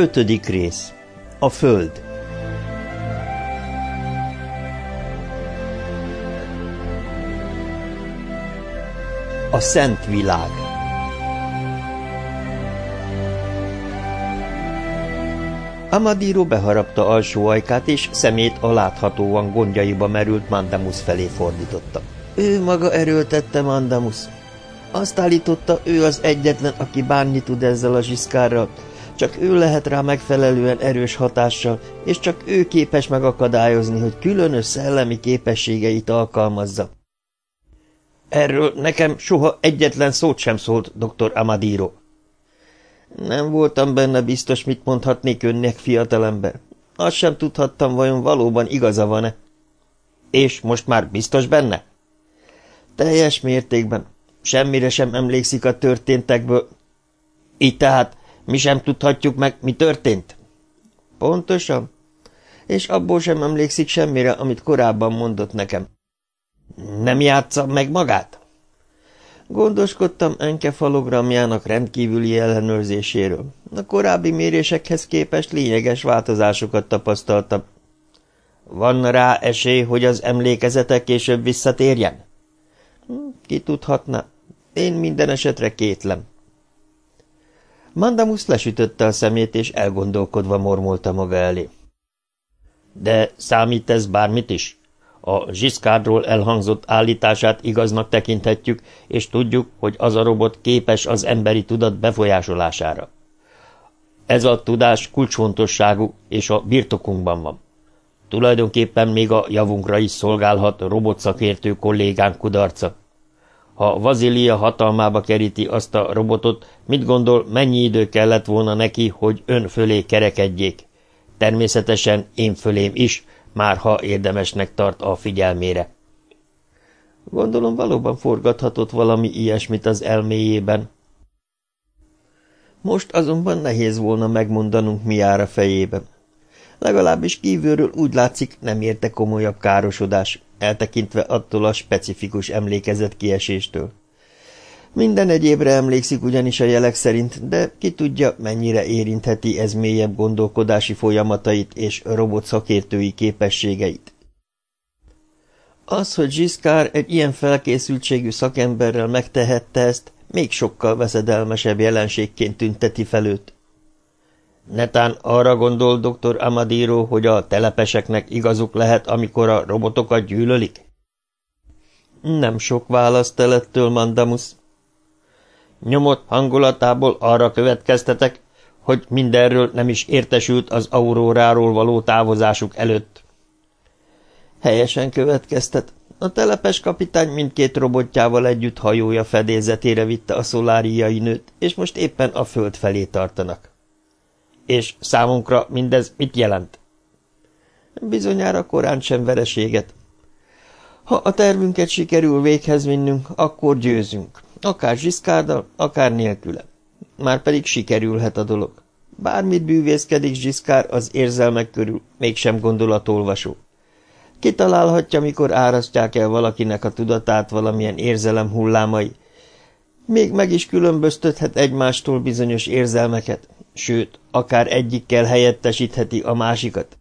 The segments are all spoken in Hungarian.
Ötödik rész. A Föld. A Szent Világ. Amadiro beharapta alsó ajkát, és szemét a láthatóan gondjaiba merült Mandamus felé fordította. Ő maga erőltette Mandamus. Azt állította, ő az egyetlen, aki bánni tud ezzel a zsiszkárral, csak ő lehet rá megfelelően erős hatással, és csak ő képes megakadályozni, hogy különös szellemi képességeit alkalmazza. Erről nekem soha egyetlen szót sem szólt, dr. Amadiro. Nem voltam benne biztos, mit mondhatnék önnek, fiatalember. Azt sem tudhattam, vajon valóban igaza van-e. És most már biztos benne? Teljes mértékben. Semmire sem emlékszik a történtekből. Így tehát mi sem tudhatjuk meg, mi történt? Pontosan. És abból sem emlékszik semmire, amit korábban mondott nekem. Nem játsza meg magát? Gondoskodtam enkefalogramjának rendkívüli ellenőrzéséről. A korábbi mérésekhez képest lényeges változásokat tapasztaltam. Van rá esély, hogy az emlékezete később visszatérjen? Ki tudhatna? Én minden esetre kétlem. Mandamus lesütötte a szemét, és elgondolkodva mormolta maga elé. De számít ez bármit is? A Zsiszkárdról elhangzott állítását igaznak tekinthetjük, és tudjuk, hogy az a robot képes az emberi tudat befolyásolására. Ez a tudás kulcsfontosságú, és a birtokunkban van. Tulajdonképpen még a javunkra is szolgálhat robotszakértő kollégánk kudarca. Ha Vazilia hatalmába keríti azt a robotot, mit gondol, mennyi idő kellett volna neki, hogy ön fölé kerekedjék? Természetesen én fölém is, már ha érdemesnek tart a figyelmére. Gondolom valóban forgathatott valami ilyesmit az elméjében. Most azonban nehéz volna megmondanunk, mi jár a fejében. Legalábbis kívülről úgy látszik, nem érte komolyabb károsodás, eltekintve attól a specifikus emlékezet kieséstől. Minden egyébre emlékszik ugyanis a jelek szerint, de ki tudja, mennyire érintheti ez mélyebb gondolkodási folyamatait és robot szakértői képességeit. Az, hogy Giscard egy ilyen felkészültségű szakemberrel megtehette ezt, még sokkal veszedelmesebb jelenségként tünteti fel őt. Netán arra gondol dr. Amadiro, hogy a telepeseknek igazuk lehet, amikor a robotokat gyűlölik? Nem sok választ telettől, Mandamus. Nyomott hangulatából arra következtetek, hogy mindenről nem is értesült az auróráról való távozásuk előtt. Helyesen következtet. A telepes kapitány mindkét robotjával együtt hajója fedélzetére vitte a szoláriai nőt, és most éppen a föld felé tartanak. És számunkra mindez mit jelent? Bizonyára korán sem vereséget. Ha a tervünket sikerül véghez vinnünk, akkor győzünk. Akár Zsiszkárdal, akár nélküle. Márpedig sikerülhet a dolog. Bármit bűvészkedik Zsiszkár az érzelmek körül, mégsem gondolatolvasó. Kitalálhatja, mikor árasztják el valakinek a tudatát valamilyen érzelem hullámai. Még meg is különböztethet egymástól bizonyos érzelmeket, sőt, akár egyikkel helyettesítheti a másikat.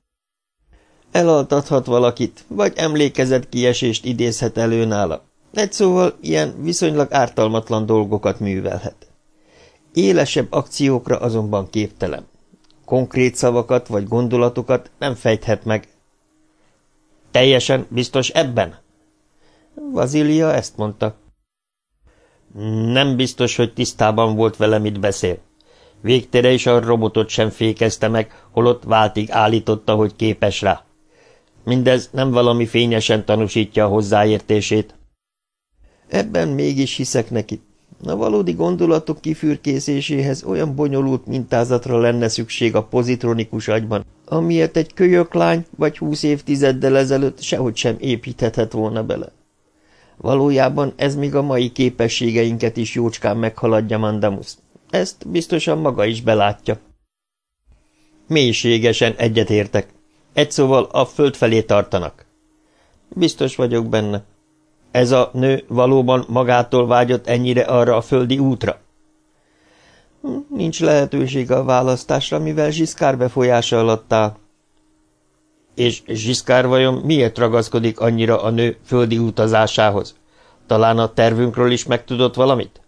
Elaltathat valakit, vagy emlékezett kiesést idézhet elő nála. Egy szóval ilyen viszonylag ártalmatlan dolgokat művelhet. Élesebb akciókra azonban képtelen. Konkrét szavakat vagy gondolatokat nem fejthet meg. Teljesen biztos ebben? Vazilia ezt mondta. Nem biztos, hogy tisztában volt vele, mit beszél. Végtere is a robotot sem fékezte meg, holott váltig állította, hogy képes rá. Mindez nem valami fényesen tanúsítja a hozzáértését. Ebben mégis hiszek neki. A valódi gondolatok kifürkészéséhez olyan bonyolult mintázatra lenne szükség a pozitronikus agyban, amiért egy kölyöklány vagy húsz évtizeddel ezelőtt sehogy sem építhetett volna bele. Valójában ez még a mai képességeinket is jócskán meghaladja Mandamus. Ezt biztosan maga is belátja. Mélységesen egyetértek. Egy szóval a föld felé tartanak. Biztos vagyok benne. Ez a nő valóban magától vágyott ennyire arra a földi útra? Nincs lehetőség a választásra, mivel Zsiszkár befolyása alatt áll. És Zsiszkár vajon miért ragaszkodik annyira a nő földi utazásához? Talán a tervünkről is megtudott valamit?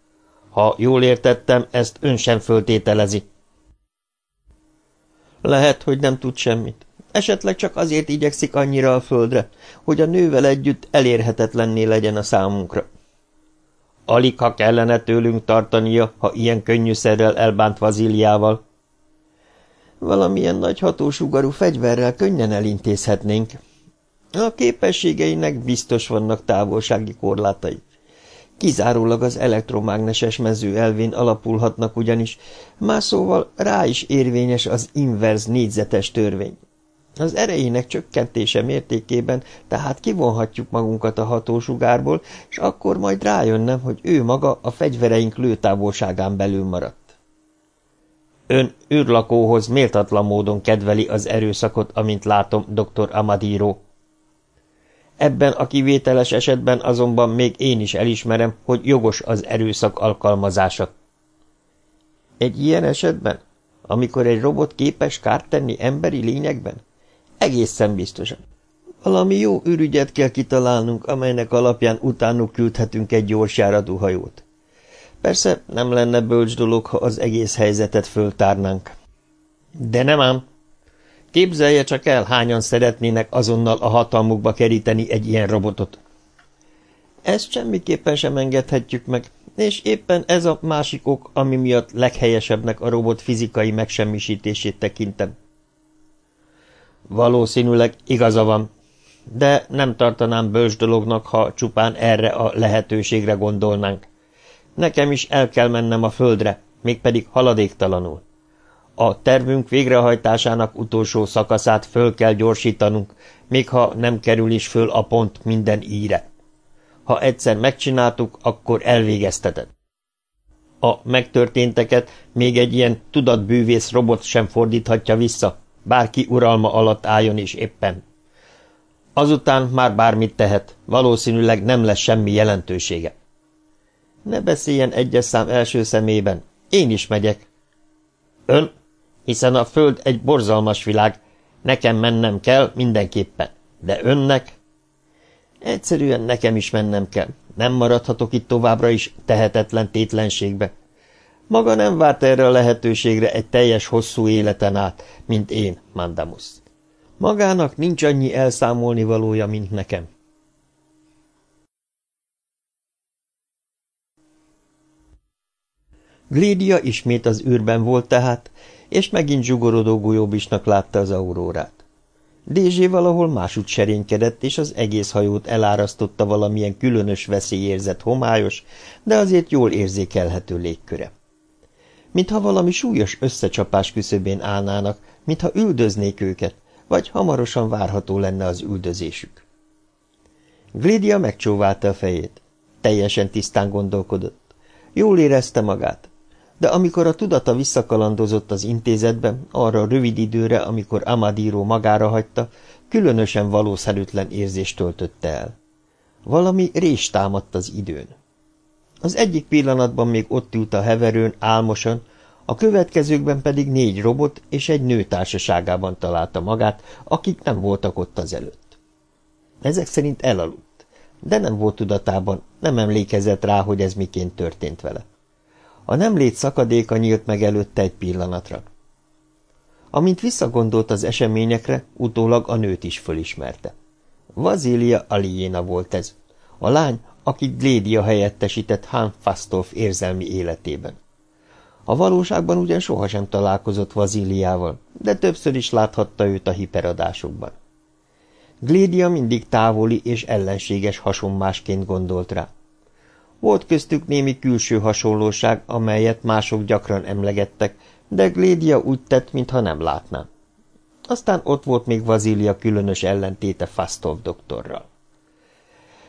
Ha jól értettem, ezt ön sem föltételezi. Lehet, hogy nem tud semmit. Esetleg csak azért igyekszik annyira a földre, hogy a nővel együtt elérhetetlenné legyen a számunkra. Alig, ha kellene tőlünk tartania, ha ilyen könnyűszerrel elbánt Vaziliával. Valamilyen nagy hatósugarú fegyverrel könnyen elintézhetnénk. A képességeinek biztos vannak távolsági korlátai. Kizárólag az elektromágneses mező elvén alapulhatnak ugyanis, más szóval rá is érvényes az inverz négyzetes törvény. Az erejének csökkentése mértékében tehát kivonhatjuk magunkat a hatósugárból, és akkor majd rájönne, hogy ő maga a fegyvereink lőtávolságán belül maradt. Ön űrlakóhoz méltatlan módon kedveli az erőszakot, amint látom, dr. Amadiro. Ebben a kivételes esetben azonban még én is elismerem, hogy jogos az erőszak alkalmazása. Egy ilyen esetben, amikor egy robot képes kárt tenni emberi lényekben, Egészen biztosan. Valami jó ürügyet kell kitalálnunk, amelynek alapján utánuk küldhetünk egy gyors járatú hajót. Persze nem lenne bölcs dolog, ha az egész helyzetet föltárnánk. De nem ám. Képzelje csak el, hányan szeretnének azonnal a hatalmukba keríteni egy ilyen robotot. Ezt semmiképpen sem engedhetjük meg, és éppen ez a másik ok, ami miatt leghelyesebbnek a robot fizikai megsemmisítését tekintem. Valószínűleg igaza van, de nem tartanám bős dolognak, ha csupán erre a lehetőségre gondolnánk. Nekem is el kell mennem a földre, mégpedig haladéktalanul. A tervünk végrehajtásának utolsó szakaszát föl kell gyorsítanunk, még ha nem kerül is föl a pont minden íre. Ha egyszer megcsináltuk, akkor elvégezteted. A megtörténteket még egy ilyen tudatbűvész robot sem fordíthatja vissza, Bárki uralma alatt álljon is éppen. Azután már bármit tehet, valószínűleg nem lesz semmi jelentősége. Ne beszéljen egyes szám első szemében, én is megyek. Ön? Hiszen a föld egy borzalmas világ, nekem mennem kell mindenképpen, de önnek? Egyszerűen nekem is mennem kell, nem maradhatok itt továbbra is tehetetlen tétlenségbe. Maga nem várt erre a lehetőségre egy teljes hosszú életen át, mint én, Mandamus. Magának nincs annyi elszámolni valója, mint nekem. Glédia ismét az űrben volt tehát, és megint zsugorodó golyóbisnak látta az aurórát. Dézsé valahol másút serénykedett, és az egész hajót elárasztotta valamilyen különös veszélyérzet homályos, de azért jól érzékelhető légköre mintha valami súlyos összecsapás küszöbén állnának, mintha üldöznék őket, vagy hamarosan várható lenne az üldözésük. Glédia megcsóválta a fejét. Teljesen tisztán gondolkodott. Jól érezte magát, de amikor a tudata visszakalandozott az intézetbe, arra a rövid időre, amikor Amadíró magára hagyta, különösen valószerűtlen érzést töltötte el. Valami rés támadt az időn. Az egyik pillanatban még ott ült a heverőn álmosan, a következőkben pedig négy robot és egy nő társaságában találta magát, akik nem voltak ott az előtt. Ezek szerint elaludt, de nem volt tudatában, nem emlékezett rá, hogy ez miként történt vele. A nem lét szakadéka nyílt meg előtte egy pillanatra. Amint visszagondolt az eseményekre, utólag a nőt is fölismerte. Vazília Aliéna volt ez, a lány, akit Glédia helyettesített Han Fastolf érzelmi életében. A valóságban ugyan sohasem találkozott Vaziliával, de többször is láthatta őt a hiperadásokban. Glédia mindig távoli és ellenséges hasonmásként gondolt rá. Volt köztük némi külső hasonlóság, amelyet mások gyakran emlegettek, de Glédia úgy tett, mintha nem látná. Aztán ott volt még Vazília különös ellentéte Fastov doktorral.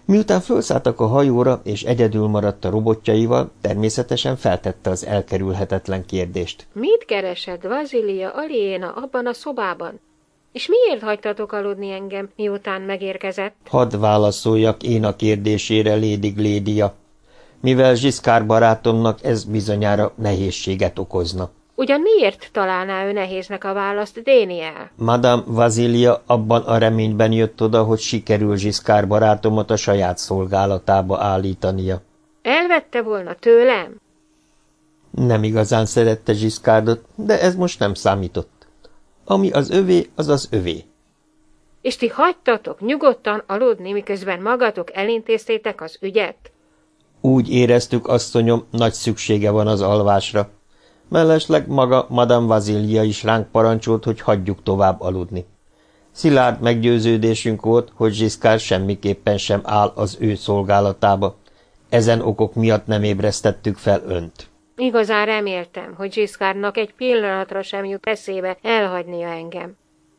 Miután felszálltak a hajóra, és egyedül maradt a robotjaival, természetesen feltette az elkerülhetetlen kérdést. Mit keresed, Vazilia Aliéna abban a szobában? És miért hagytatok aludni engem, miután megérkezett? Hadd válaszoljak én a kérdésére, Lady Glédia. Mivel Zsiszkár barátomnak ez bizonyára nehézséget okozna. Ugyan miért találná ő nehéznek a választ, Déniel? Madame Vazilia abban a reményben jött oda, hogy sikerül Zsiszkár barátomat a saját szolgálatába állítania. Elvette volna tőlem? Nem igazán szerette Zsiszkárdot, de ez most nem számított. Ami az övé, az az övé. És ti hagytatok nyugodtan aludni, miközben magatok elintéztétek az ügyet? Úgy éreztük, asszonyom, nagy szüksége van az alvásra. Mellesleg maga Madame Vazilia is ránk parancsolt, hogy hagyjuk tovább aludni. Szilárd meggyőződésünk volt, hogy Zsiszkár semmiképpen sem áll az ő szolgálatába. Ezen okok miatt nem ébresztettük fel önt. Igazán reméltem, hogy Zsiszkárnak egy pillanatra sem jut eszébe elhagynia engem.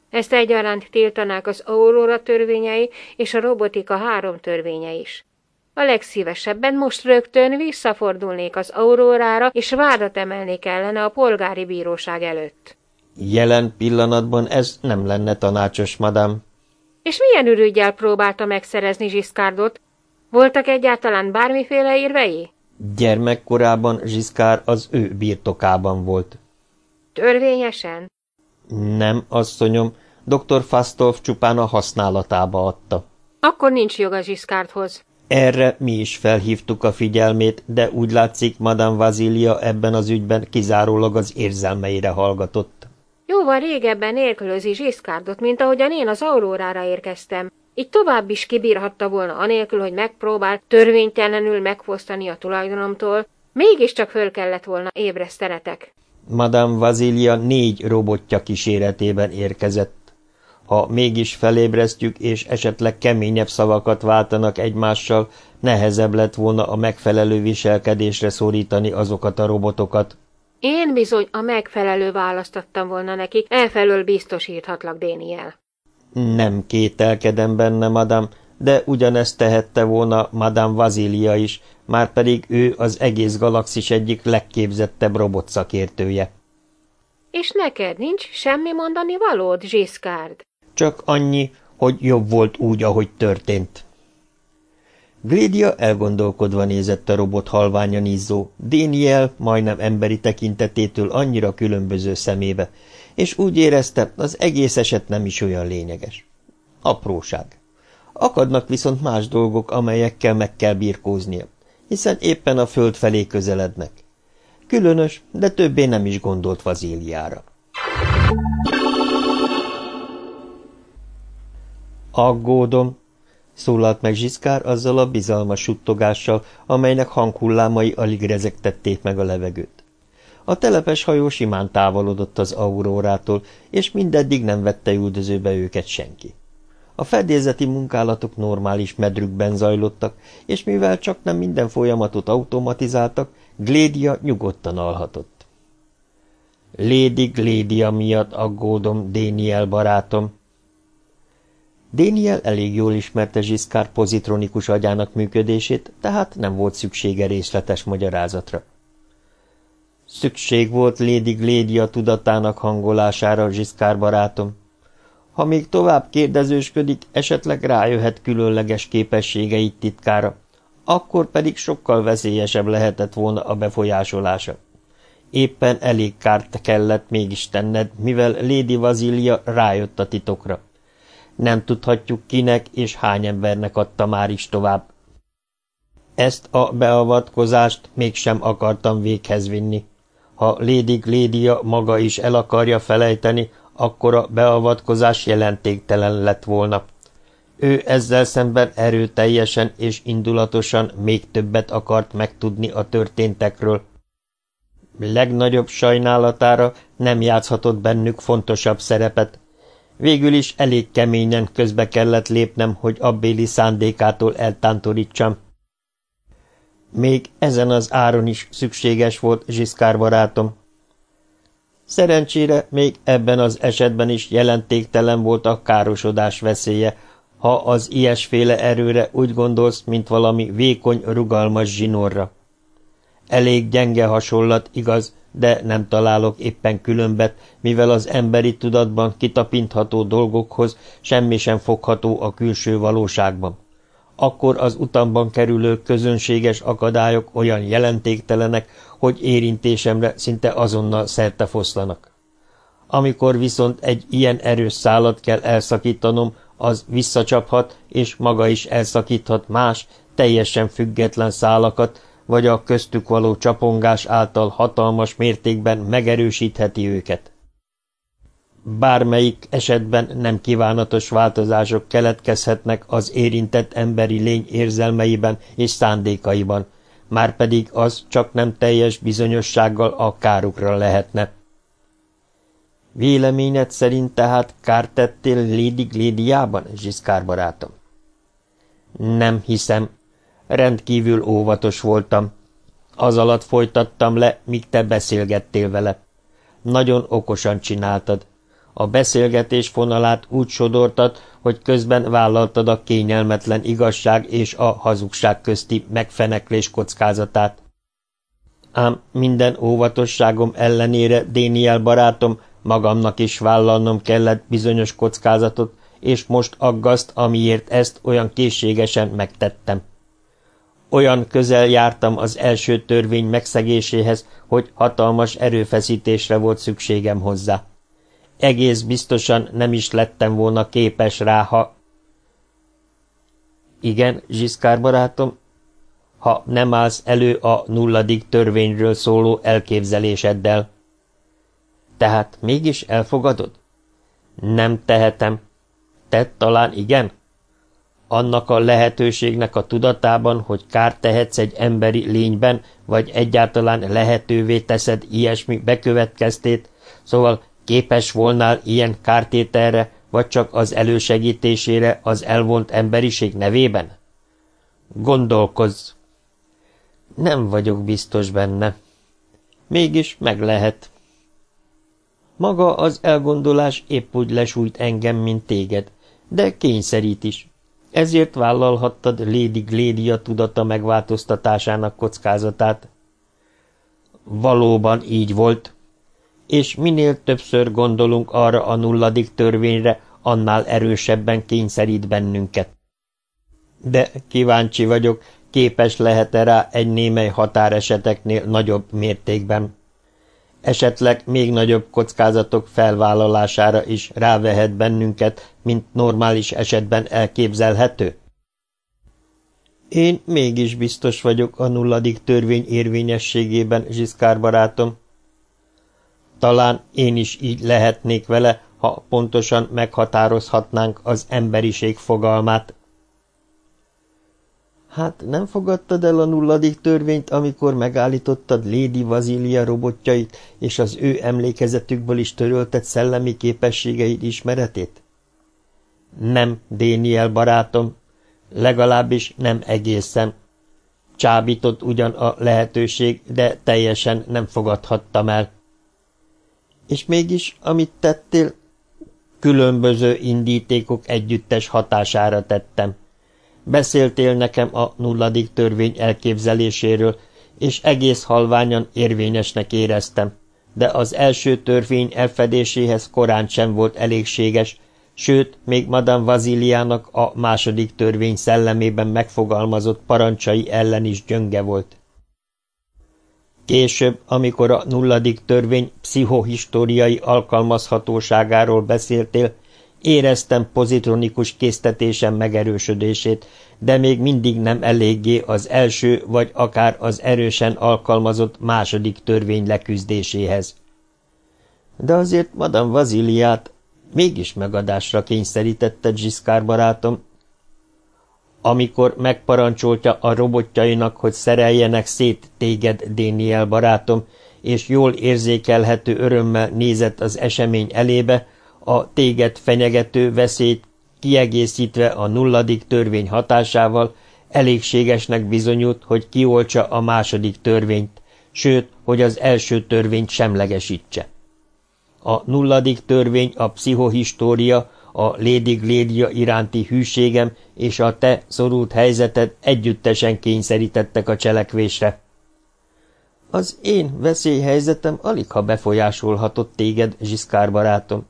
Ezt egyaránt tiltanák az Aurora törvényei és a robotika három törvénye is. A legszívesebben most rögtön visszafordulnék az Aurórára, és vádat emelnék ellene a polgári bíróság előtt. Jelen pillanatban ez nem lenne tanácsos, madám. És milyen ürügyel próbálta megszerezni Zsiszkárdot? Voltak egyáltalán bármiféle érvei? Gyermekkorában Zsiszkár az ő birtokában volt. Törvényesen? Nem, asszonyom, dr. Fastolf csupán a használatába adta. Akkor nincs joga Zsiszkárdhoz. Erre mi is felhívtuk a figyelmét, de úgy látszik, Madame Vazilia ebben az ügyben kizárólag az érzelmeire hallgatott. Jóval régebben nélkülözi Zsiszkárdot, mint ahogyan én az Aurórára érkeztem. Így tovább is kibírhatta volna anélkül, hogy megpróbált törvénytelenül megfosztani a tulajdonomtól, mégiscsak föl kellett volna ébresztenetek. Madame Vazilia négy robotja kíséretében érkezett. Ha mégis felébresztjük, és esetleg keményebb szavakat váltanak egymással, nehezebb lett volna a megfelelő viselkedésre szorítani azokat a robotokat. Én bizony a megfelelő választottam volna neki, elfelől biztosíthatlak, Déniel. Nem kételkedem benne, madam, de ugyanezt tehette volna Madame Vazilia is, már pedig ő az egész galaxis egyik legképzettebb robotszakértője. És neked nincs semmi mondani valód, Zsiszkárd? Csak annyi, hogy jobb volt úgy, ahogy történt. Glédia elgondolkodva nézett a robot halványan izzó, Déniel majdnem emberi tekintetétől annyira különböző szemébe, és úgy érezte, az egész eset nem is olyan lényeges. Apróság. Akadnak viszont más dolgok, amelyekkel meg kell birkóznia, hiszen éppen a föld felé közelednek. Különös, de többé nem is gondolt Vazíliára. Aggódom, szólalt meg Zsiszkár azzal a bizalmas suttogással, amelynek hanghullámai alig rezegtették meg a levegőt. A telepes hajó simán távolodott az aurórától, és mindeddig nem vette üldözőbe őket senki. A fedélzeti munkálatok normális medrükben zajlottak, és mivel csak nem minden folyamatot automatizáltak, Glédia nyugodtan alhatott. Lady Glédia miatt aggódom, Déniel barátom, Déniel elég jól ismerte Zsiszkár pozitronikus agyának működését, tehát nem volt szüksége részletes magyarázatra. Szükség volt Lady Glédia tudatának hangolására, Zsiszkár barátom. Ha még tovább kérdezősködik, esetleg rájöhet különleges képességeit titkára, akkor pedig sokkal veszélyesebb lehetett volna a befolyásolása. Éppen elég kárt kellett mégis tenned, mivel Lady Vazilia rájött a titokra. Nem tudhatjuk kinek és hány embernek adta már is tovább. Ezt a beavatkozást mégsem akartam véghez vinni. Ha Lady Glédia maga is el akarja felejteni, akkor a beavatkozás jelentéktelen lett volna. Ő ezzel szemben erőteljesen és indulatosan még többet akart megtudni a történtekről. Legnagyobb sajnálatára nem játszhatott bennük fontosabb szerepet, Végül is elég keményen közbe kellett lépnem, hogy abbéli szándékától eltántorítsam. Még ezen az áron is szükséges volt Zsiszkár barátom. Szerencsére még ebben az esetben is jelentéktelen volt a károsodás veszélye, ha az ilyesféle erőre úgy gondolsz, mint valami vékony, rugalmas zsinorra. Elég gyenge hasonlat, igaz, de nem találok éppen különbet, mivel az emberi tudatban kitapintható dolgokhoz semmi sem fogható a külső valóságban. akkor az utamban kerülő közönséges akadályok olyan jelentéktelenek, hogy érintésemre szinte azonnal szerte foszlanak. Amikor viszont egy ilyen erős szálat kell elszakítanom, az visszacsaphat, és maga is elszakíthat más, teljesen független szálakat, vagy a köztük való csapongás által hatalmas mértékben megerősítheti őket. Bármelyik esetben nem kívánatos változások keletkezhetnek az érintett emberi lény érzelmeiben és szándékaiban, márpedig az csak nem teljes bizonyossággal a kárukra lehetne. Véleményed szerint tehát kárt tettél Lady Glédiában, barátom? Nem hiszem. Rendkívül óvatos voltam. Az alatt folytattam le, míg te beszélgettél vele. Nagyon okosan csináltad. A beszélgetés fonalát úgy sodortad, hogy közben vállaltad a kényelmetlen igazság és a hazugság közti megfeneklés kockázatát. Ám minden óvatosságom ellenére, Déniel barátom, magamnak is vállalnom kellett bizonyos kockázatot, és most aggaszt, amiért ezt olyan készségesen megtettem. Olyan közel jártam az első törvény megszegéséhez, hogy hatalmas erőfeszítésre volt szükségem hozzá. Egész biztosan nem is lettem volna képes rá, ha... Igen, Zsiszkár barátom, ha nem állsz elő a nulladik törvényről szóló elképzeléseddel. Tehát mégis elfogadod? Nem tehetem. Te talán igen? Annak a lehetőségnek a tudatában, hogy kárt tehetsz egy emberi lényben, vagy egyáltalán lehetővé teszed ilyesmi bekövetkeztét, szóval Képes volnál ilyen kártételre, vagy csak az elősegítésére az elvont emberiség nevében? Gondolkozz! Nem vagyok biztos benne. Mégis meg lehet. Maga az elgondolás épp úgy lesújt engem, mint téged, de kényszerít is. Ezért vállalhattad Lady Glédia tudata megváltoztatásának kockázatát. Valóban így volt, és minél többször gondolunk arra a nulladik törvényre, annál erősebben kényszerít bennünket. De kíváncsi vagyok, képes lehet-e rá egy némely határeseteknél nagyobb mértékben. Esetleg még nagyobb kockázatok felvállalására is rávehet bennünket, mint normális esetben elképzelhető? Én mégis biztos vagyok a nulladik törvény érvényességében, Zsiszkár barátom, talán én is így lehetnék vele, ha pontosan meghatározhatnánk az emberiség fogalmát. Hát nem fogadtad el a nulladik törvényt, amikor megállítottad Lady Vazília robotjait, és az ő emlékezetükből is törölted szellemi képességeid ismeretét? Nem, Déniel barátom, legalábbis nem egészen. Csábított ugyan a lehetőség, de teljesen nem fogadhattam el. És mégis, amit tettél, különböző indítékok együttes hatására tettem. Beszéltél nekem a nulladik törvény elképzeléséről, és egész halványan érvényesnek éreztem, de az első törvény elfedéséhez korán sem volt elégséges, sőt, még Madame Vaziliának a második törvény szellemében megfogalmazott parancsai ellen is gyönge volt. Később, amikor a nulladik törvény pszichohistóriai alkalmazhatóságáról beszéltél, éreztem pozitronikus késztetésem megerősödését, de még mindig nem eléggé az első vagy akár az erősen alkalmazott második törvény leküzdéséhez. De azért Madame Vaziliát mégis megadásra kényszerítette Zsiszkár barátom, amikor megparancsolta a robotjainak, hogy szereljenek szét téged, Déniel barátom, és jól érzékelhető örömmel nézett az esemény elébe, a téged fenyegető veszélyt kiegészítve a nulladik törvény hatásával elégségesnek bizonyult, hogy kioltsa a második törvényt, sőt, hogy az első törvényt semlegesítse. A nulladik törvény a pszichohistória, a Lady Glédia iránti hűségem és a te szorult helyzeted együttesen kényszerítettek a cselekvésre. Az én veszélyhelyzetem alig ha befolyásolhatott téged, Zsiszkár barátom,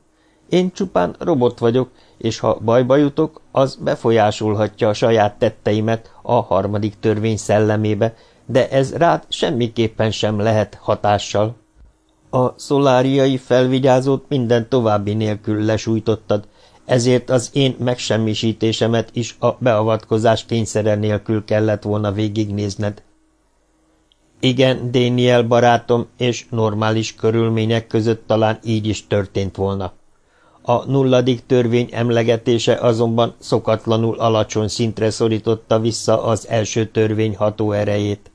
Én csupán robot vagyok, és ha bajba jutok, az befolyásolhatja a saját tetteimet a harmadik törvény szellemébe, de ez rád semmiképpen sem lehet hatással. A szoláriai felvigyázót minden további nélkül lesújtottad, ezért az én megsemmisítésemet is a beavatkozás kényszere nélkül kellett volna végignézned. Igen, Daniel barátom, és normális körülmények között talán így is történt volna. A nulladik törvény emlegetése azonban szokatlanul alacsony szintre szorította vissza az első törvény ható erejét.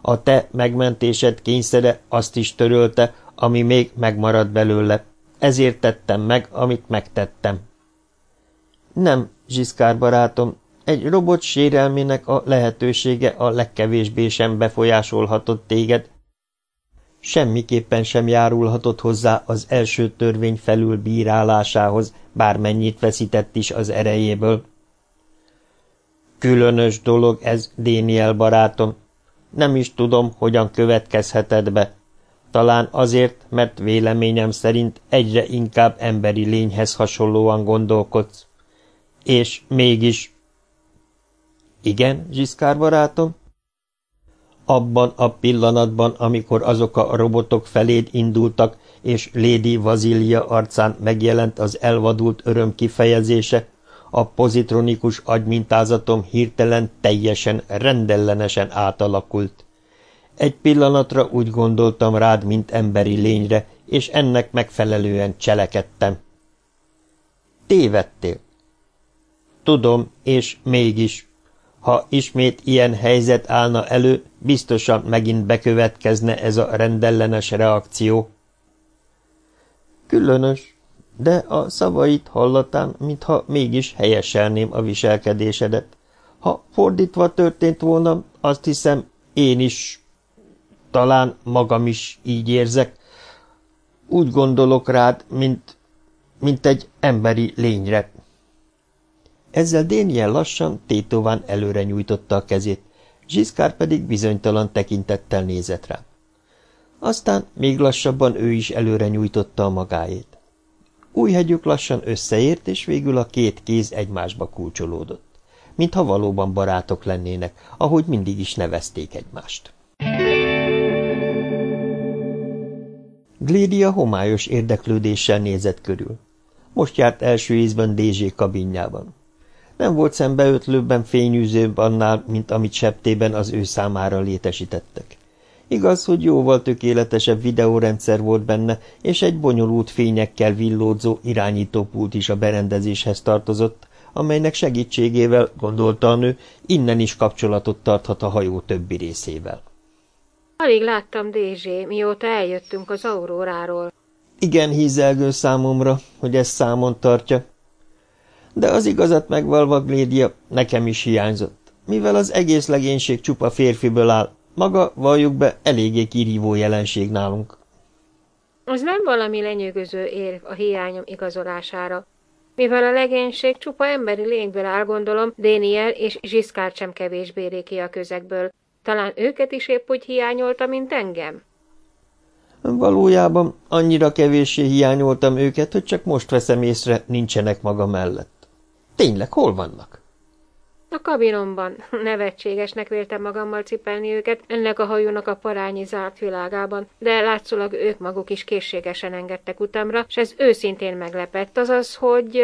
A te megmentésed kényszere azt is törölte, ami még megmaradt belőle. Ezért tettem meg, amit megtettem. Nem, Zsiszkár barátom, egy robot sérelmének a lehetősége a legkevésbé sem befolyásolhatott téged. Semmiképpen sem járulhatott hozzá az első törvény felül bírálásához, bármennyit veszített is az erejéből. Különös dolog ez, Déniel barátom. Nem is tudom, hogyan következheted be. Talán azért, mert véleményem szerint egyre inkább emberi lényhez hasonlóan gondolkodsz. És mégis... Igen, Zsiszkár barátom? Abban a pillanatban, amikor azok a robotok feléd indultak, és Lady Vazilia arcán megjelent az elvadult öröm kifejezése, a pozitronikus agymintázatom hirtelen teljesen, rendellenesen átalakult. Egy pillanatra úgy gondoltam rád, mint emberi lényre, és ennek megfelelően cselekedtem. Tévedtél. Tudom, és mégis. Ha ismét ilyen helyzet állna elő, biztosan megint bekövetkezne ez a rendellenes reakció. Különös, de a szavait hallatán, mintha mégis helyeselném a viselkedésedet. Ha fordítva történt volna, azt hiszem, én is, talán magam is így érzek. Úgy gondolok rád, mint, mint egy emberi lényre. Ezzel Déniel lassan, tétován előre nyújtotta a kezét, Zsiszkár pedig bizonytalan tekintettel nézett rá. Aztán még lassabban ő is előre nyújtotta a magáét. Új hegyük lassan összeért, és végül a két kéz egymásba kulcsolódott, mintha valóban barátok lennének, ahogy mindig is nevezték egymást. Glédia homályos érdeklődéssel nézett körül. Most járt első ízben Dézsé kabinjában. Nem volt szembeötlőbben fényűzőbb annál, mint amit septében az ő számára létesítettek. Igaz, hogy jóval tökéletesebb videórendszer volt benne, és egy bonyolult fényekkel villódzó irányítópult is a berendezéshez tartozott, amelynek segítségével, gondolta a nő, innen is kapcsolatot tarthat a hajó többi részével. Alig láttam Dézsé, mióta eljöttünk az auróráról. Igen hízelgő számomra, hogy ezt számon tartja, de az igazat megvalva, Glédia, nekem is hiányzott. Mivel az egész legénység csupa férfiből áll, maga, valljuk be, eléggé kirívó jelenség nálunk. Az nem valami lenyűgöző érv a hiányom igazolására. Mivel a legénység csupa emberi lényből áll, gondolom, Déniel és Zsiszkár sem kevésbé ki a közegből. Talán őket is épp úgy hiányolta, mint engem? Valójában annyira kevéssé hiányoltam őket, hogy csak most veszem észre, nincsenek maga mellett. Tényleg, hol vannak? A kabinomban. Nevetségesnek véltem magammal cipelni őket ennek a hajónak a parányi zárt világában, de látszólag ők maguk is készségesen engedtek utamra, és ez őszintén meglepett, azaz, hogy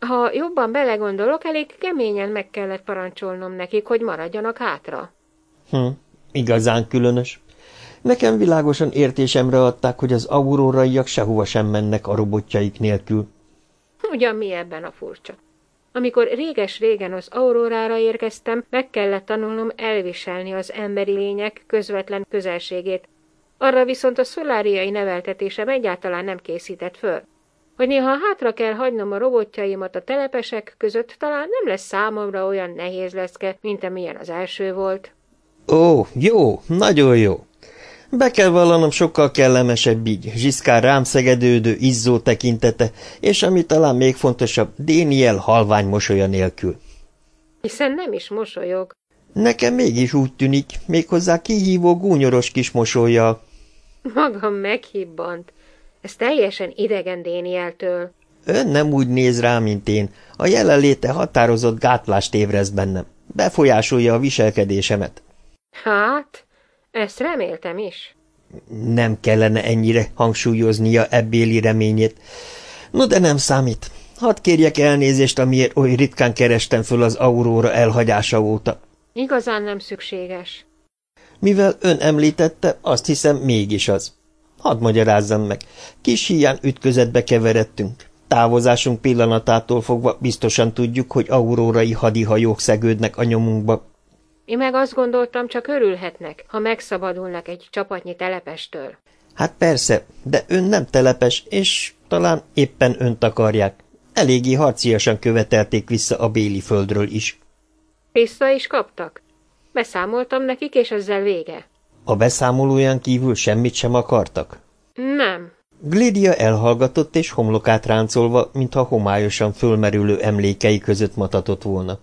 ha jobban belegondolok, elég keményen meg kellett parancsolnom nekik, hogy maradjanak hátra. Hm, igazán különös. Nekem világosan értésemre adták, hogy az auróraiak sehova sem mennek a robotjaik nélkül. Ugyan mi ebben a furcsa? Amikor réges-régen az aurórára érkeztem, meg kellett tanulnom elviselni az emberi lények közvetlen közelségét. Arra viszont a szoláriai neveltetésem egyáltalán nem készített föl. Hogy néha hátra kell hagynom a robotjaimat a telepesek között, talán nem lesz számomra olyan nehéz leszke, mint amilyen az első volt. Ó, jó, nagyon jó. Be kell vallanom sokkal kellemesebb így, Zsiszkár rám szegedődő, izzó tekintete, és ami talán még fontosabb, Déniel halvány mosolya nélkül. Hiszen nem is mosolyog. Nekem mégis úgy tűnik, méghozzá kihívó gúnyoros kis mosolya. Magam meghibbant. Ez teljesen idegen Dénieltől. Ön nem úgy néz rá, mint én. A jelenléte határozott gátlást évreszt bennem. Befolyásolja a viselkedésemet. Hát, ezt reméltem is. Nem kellene ennyire hangsúlyoznia ebbéli reményét. No, de nem számít. Hadd kérjek elnézést, amiért oly ritkán kerestem föl az auróra elhagyása óta. Igazán nem szükséges. Mivel ön említette, azt hiszem mégis az. Hadd magyarázzam meg. Kis hiány ütközetbe keveredtünk. Távozásunk pillanatától fogva biztosan tudjuk, hogy aurórai hadihajók szegődnek a nyomunkba. Én meg azt gondoltam, csak örülhetnek, ha megszabadulnak egy csapatnyi telepestől. Hát persze, de ön nem telepes, és talán éppen önt akarják. Eléggé harciasan követelték vissza a Béli földről is. Vissza is kaptak? Beszámoltam nekik, és ezzel vége. A beszámolóján kívül semmit sem akartak? Nem. Glidia elhallgatott, és homlokát ráncolva, mintha homályosan fölmerülő emlékei között matatott volna.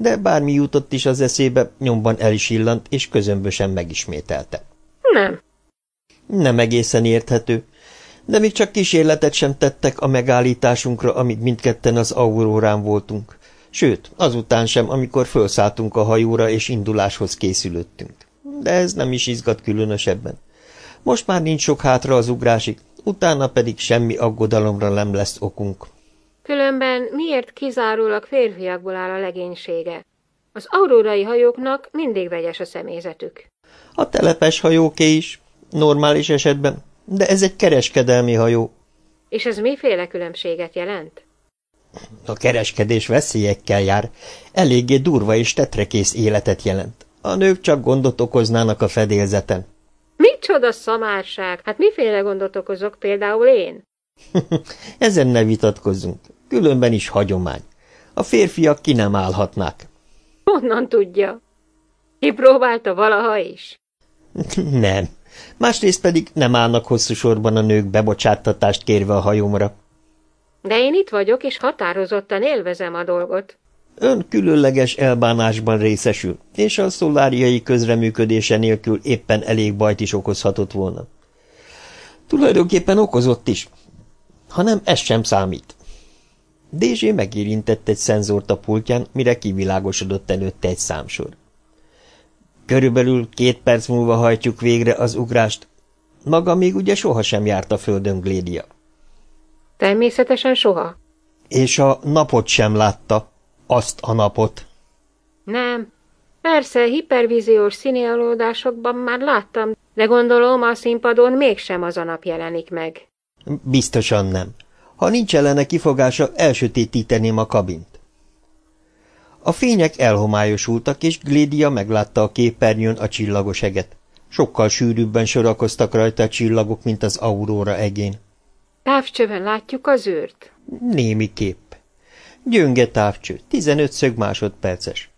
De bármi jutott is az eszébe, nyomban el is illant, és közömbösen megismételte. Nem. Nem egészen érthető, de még csak kísérletet sem tettek a megállításunkra, amíg mindketten az aurórán voltunk. Sőt, azután sem, amikor felszálltunk a hajóra és induláshoz készülöttünk. De ez nem is izgat különösebben. Most már nincs sok hátra az ugrásig, utána pedig semmi aggodalomra nem lesz okunk. Különben miért kizárólag férfiakból áll a legénysége? Az aurórai hajóknak mindig vegyes a személyzetük. A telepes hajóké is, normális esetben, de ez egy kereskedelmi hajó. És ez miféle különbséget jelent? A kereskedés veszélyekkel jár, eléggé durva és tetrekész életet jelent. A nők csak gondot okoznának a fedélzeten. Micsoda szamárság! Hát miféle gondot okozok például én? Ezen ne vitatkozzunk. Különben is hagyomány. A férfiak ki nem állhatnák. Honnan tudja? Ki próbálta valaha is? nem. Másrészt pedig nem állnak hosszú sorban a nők bebocsáttatást kérve a hajómra. De én itt vagyok, és határozottan élvezem a dolgot. Ön különleges elbánásban részesül, és a szoláriai közreműködése nélkül éppen elég bajt is okozhatott volna. Tulajdonképpen okozott is, hanem ez sem számít. Dézsé megérintett egy szenzort a pultján, mire kivilágosodott előtte egy számsor. Körülbelül két perc múlva hajtjuk végre az ugrást. Maga még ugye sohasem járt a földön, Glédia. Természetesen soha. És a napot sem látta, azt a napot. Nem. Persze, hipervíziós színialódásokban már láttam, de gondolom a színpadon mégsem az a nap jelenik meg. Biztosan nem. Ha nincs ellene kifogása, elsötétíteném a kabint. A fények elhomályosultak, és Glédia meglátta a képernyőn a csillagos eget. Sokkal sűrűbben sorakoztak rajta a csillagok, mint az auróra egén. Távcsöven látjuk az űrt? Némi kép. Gyönge távcső, 15 szög másodperces.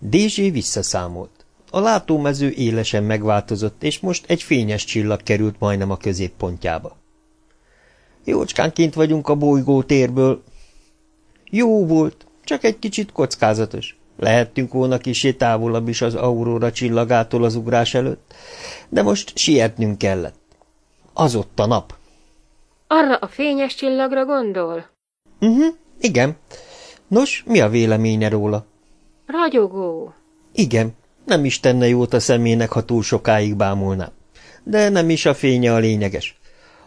Dézsé visszaszámolt. A látómező élesen megváltozott, és most egy fényes csillag került majdnem a középpontjába. Jócskán kint vagyunk a bolygó térből. Jó volt, csak egy kicsit kockázatos. Lehettünk volna kisé távolabb is az aurora csillagától az ugrás előtt, de most sietnünk kellett. Az ott a nap. Arra a fényes csillagra gondol? Mhm, -huh, igen. Nos, mi a véleménye róla? Ragyogó. Igen, nem is tenne jót a szemének, ha túl sokáig bámulná. De nem is a fénye a lényeges.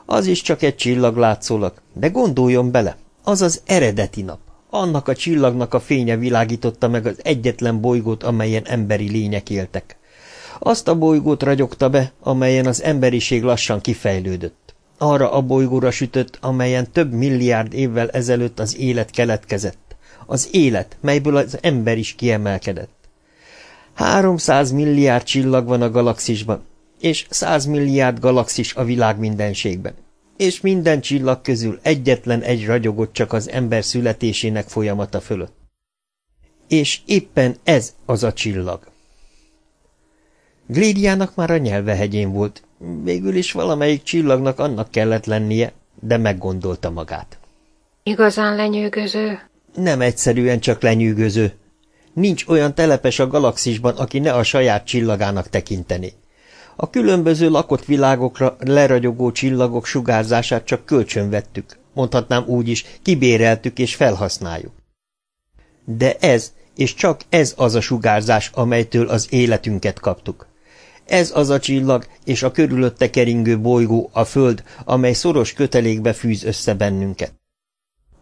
Az is csak egy csillag látszólag, de gondoljon bele, az az eredeti nap. Annak a csillagnak a fénye világította meg az egyetlen bolygót, amelyen emberi lények éltek. Azt a bolygót ragyogta be, amelyen az emberiség lassan kifejlődött. Arra a bolygóra sütött, amelyen több milliárd évvel ezelőtt az élet keletkezett. Az élet, melyből az ember is kiemelkedett. Háromszáz milliárd csillag van a galaxisban, és száz milliárd galaxis a világ mindenségben és minden csillag közül egyetlen egy ragyogott csak az ember születésének folyamata fölött. És éppen ez az a csillag. Glédiának már a nyelvehegyén volt, végül is valamelyik csillagnak annak kellett lennie, de meggondolta magát. Igazán lenyűgöző? Nem egyszerűen csak lenyűgöző. Nincs olyan telepes a galaxisban, aki ne a saját csillagának tekintené. A különböző lakott világokra leragyogó csillagok sugárzását csak kölcsön vettük, mondhatnám úgy is, kibéreltük és felhasználjuk. De ez, és csak ez az a sugárzás, amelytől az életünket kaptuk. Ez az a csillag, és a körülötte keringő bolygó, a Föld, amely szoros kötelékbe fűz össze bennünket.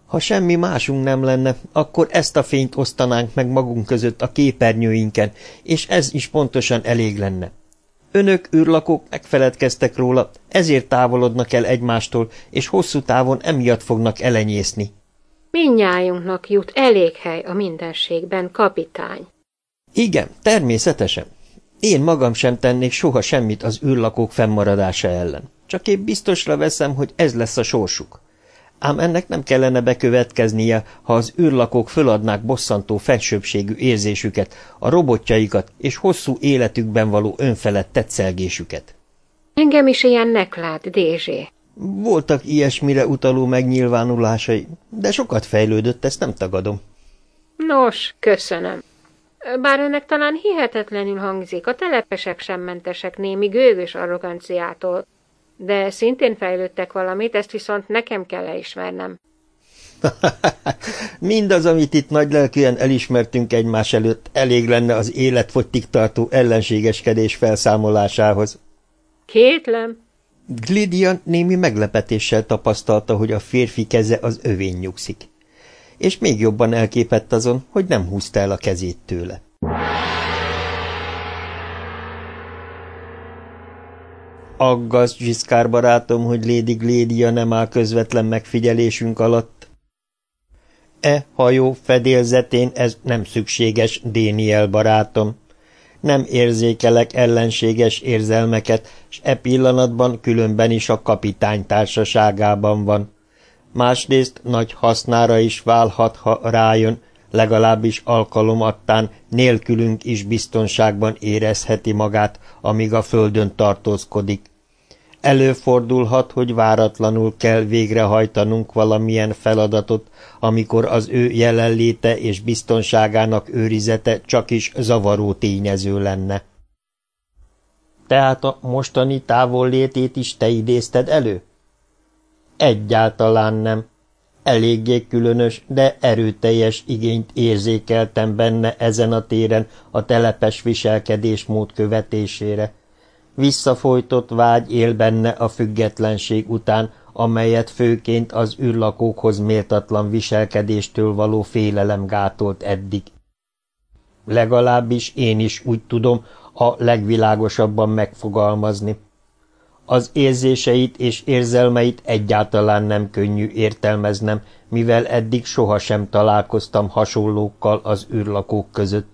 Ha semmi másunk nem lenne, akkor ezt a fényt osztanánk meg magunk között a képernyőinken, és ez is pontosan elég lenne. Önök, űrlakók megfeledkeztek róla, ezért távolodnak el egymástól, és hosszú távon emiatt fognak elenyészni. Mindnyájunknak jut elég hely a mindenségben, kapitány. Igen, természetesen. Én magam sem tennék soha semmit az űrlakók fennmaradása ellen. Csak épp biztosra veszem, hogy ez lesz a sorsuk. Ám ennek nem kellene bekövetkeznie, ha az űrlakók föladnák bosszantó fensőbbségű érzésüket, a robotjaikat és hosszú életükben való önfelett tetszelgésüket. Engem is ilyennek lát, Dézsé. Voltak ilyesmire utaló megnyilvánulásai, de sokat fejlődött, ezt nem tagadom. Nos, köszönöm. Bár önnek talán hihetetlenül hangzik, a telepesek sem mentesek némi gőgös arroganciától, de szintén fejlődtek valamit, ezt viszont nekem kell elismernem. Mindaz, amit itt nagylelkűen elismertünk egymás előtt, elég lenne az életfogytig tartó ellenségeskedés felszámolásához. Kétlem. Glidia némi meglepetéssel tapasztalta, hogy a férfi keze az övén nyugszik. És még jobban elképett azon, hogy nem húzta el a kezét tőle. Aggaszt, Zsiszkár barátom, hogy Lady Glédia nem áll közvetlen megfigyelésünk alatt. E hajó fedélzetén ez nem szükséges, Déniel barátom. Nem érzékelek ellenséges érzelmeket, s e pillanatban különben is a kapitány társaságában van. Másrészt nagy hasznára is válhat, ha rájön, legalábbis alkalomattán nélkülünk is biztonságban érezheti magát, amíg a földön tartózkodik. Előfordulhat, hogy váratlanul kell végrehajtanunk valamilyen feladatot, amikor az ő jelenléte és biztonságának őrizete csak is zavaró tényező lenne. Tehát a mostani távollétét is te idézted elő? Egyáltalán nem. Eléggé különös, de erőteljes igényt érzékeltem benne ezen a téren a telepes viselkedésmód követésére. Visszafolytott vágy él benne a függetlenség után, amelyet főként az űrlakókhoz méltatlan viselkedéstől való félelem gátolt eddig. Legalábbis én is úgy tudom a legvilágosabban megfogalmazni. Az érzéseit és érzelmeit egyáltalán nem könnyű értelmeznem, mivel eddig sohasem találkoztam hasonlókkal az űrlakók között.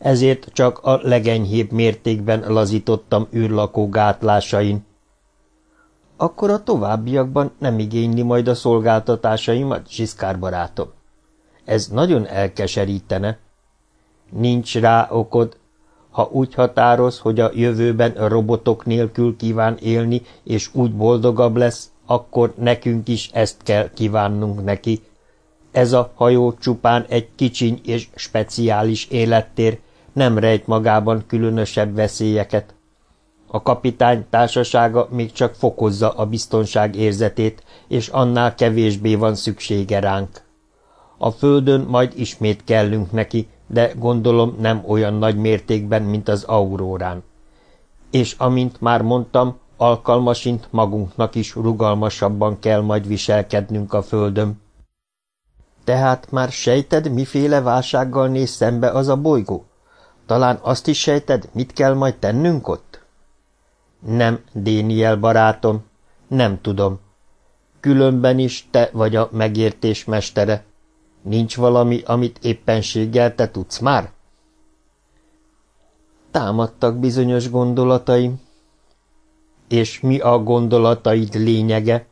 Ezért csak a legenyhébb mértékben lazítottam űrlakó gátlásain. Akkor a továbbiakban nem igényli majd a szolgáltatásaimat, Zsiszkár barátom. Ez nagyon elkeserítene. Nincs rá okod, ha úgy határoz, hogy a jövőben robotok nélkül kíván élni, és úgy boldogabb lesz, akkor nekünk is ezt kell kívánnunk neki. Ez a hajó csupán egy kicsiny és speciális élettér, nem rejt magában különösebb veszélyeket. A kapitány társasága még csak fokozza a biztonság érzetét, és annál kevésbé van szüksége ránk. A földön majd ismét kellünk neki, de gondolom nem olyan nagy mértékben, mint az aurórán. És amint már mondtam, alkalmasint magunknak is rugalmasabban kell majd viselkednünk a földön. Tehát már sejted, miféle válsággal néz szembe az a bolygó? Talán azt is sejted, mit kell majd tennünk ott? Nem, Déniel barátom, nem tudom. Különben is te vagy a megértés mestere. Nincs valami, amit éppenséggel te tudsz már? Támadtak bizonyos gondolataim. És mi a gondolataid lényege?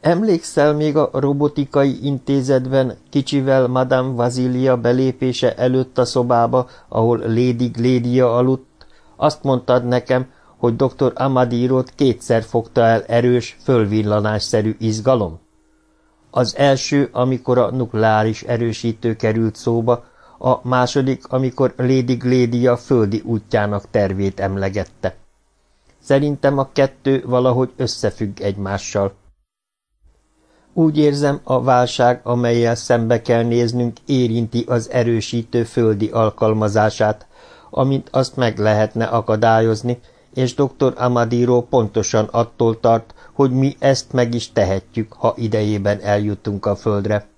Emlékszel még a robotikai intézetben kicsivel Madame Vasilia belépése előtt a szobába, ahol Lady Glédia aludt? Azt mondtad nekem, hogy dr. Amadirot kétszer fogta el erős, fölvillanásszerű izgalom? Az első, amikor a nukleáris erősítő került szóba, a második, amikor Lady Glédia földi útjának tervét emlegette. Szerintem a kettő valahogy összefügg egymással. Úgy érzem, a válság, amelyel szembe kell néznünk, érinti az erősítő földi alkalmazását, amint azt meg lehetne akadályozni, és dr. Amadiro pontosan attól tart, hogy mi ezt meg is tehetjük, ha idejében eljutunk a földre.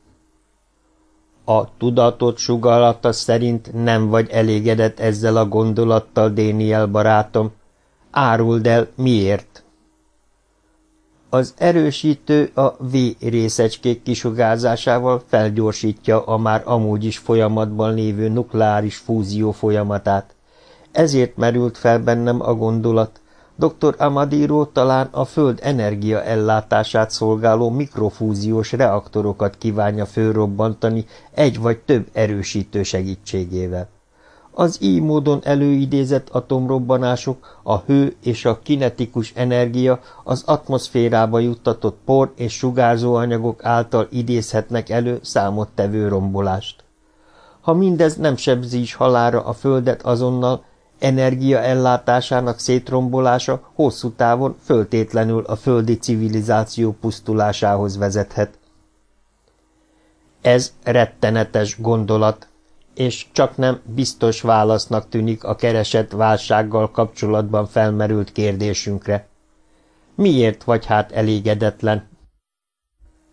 A tudatot sugallata szerint nem vagy elégedett ezzel a gondolattal, Déniel barátom. Áruld el, miért? Az erősítő a V részecskék kisugárzásával felgyorsítja a már amúgy is folyamatban lévő nukleáris fúzió folyamatát. Ezért merült fel bennem a gondolat, dr. Amadiro talán a Föld energia ellátását szolgáló mikrofúziós reaktorokat kívánja fölrobbantani egy vagy több erősítő segítségével. Az így módon előidézett atomrobbanások, a hő és a kinetikus energia az atmoszférába juttatott por és sugárzóanyagok által idézhetnek elő számottevő rombolást. Ha mindez nem sebzi is halára a Földet azonnal, energia ellátásának szétrombolása hosszú távon föltétlenül a földi civilizáció pusztulásához vezethet. Ez rettenetes gondolat, és csak nem biztos válasznak tűnik a keresett válsággal kapcsolatban felmerült kérdésünkre. Miért vagy hát elégedetlen?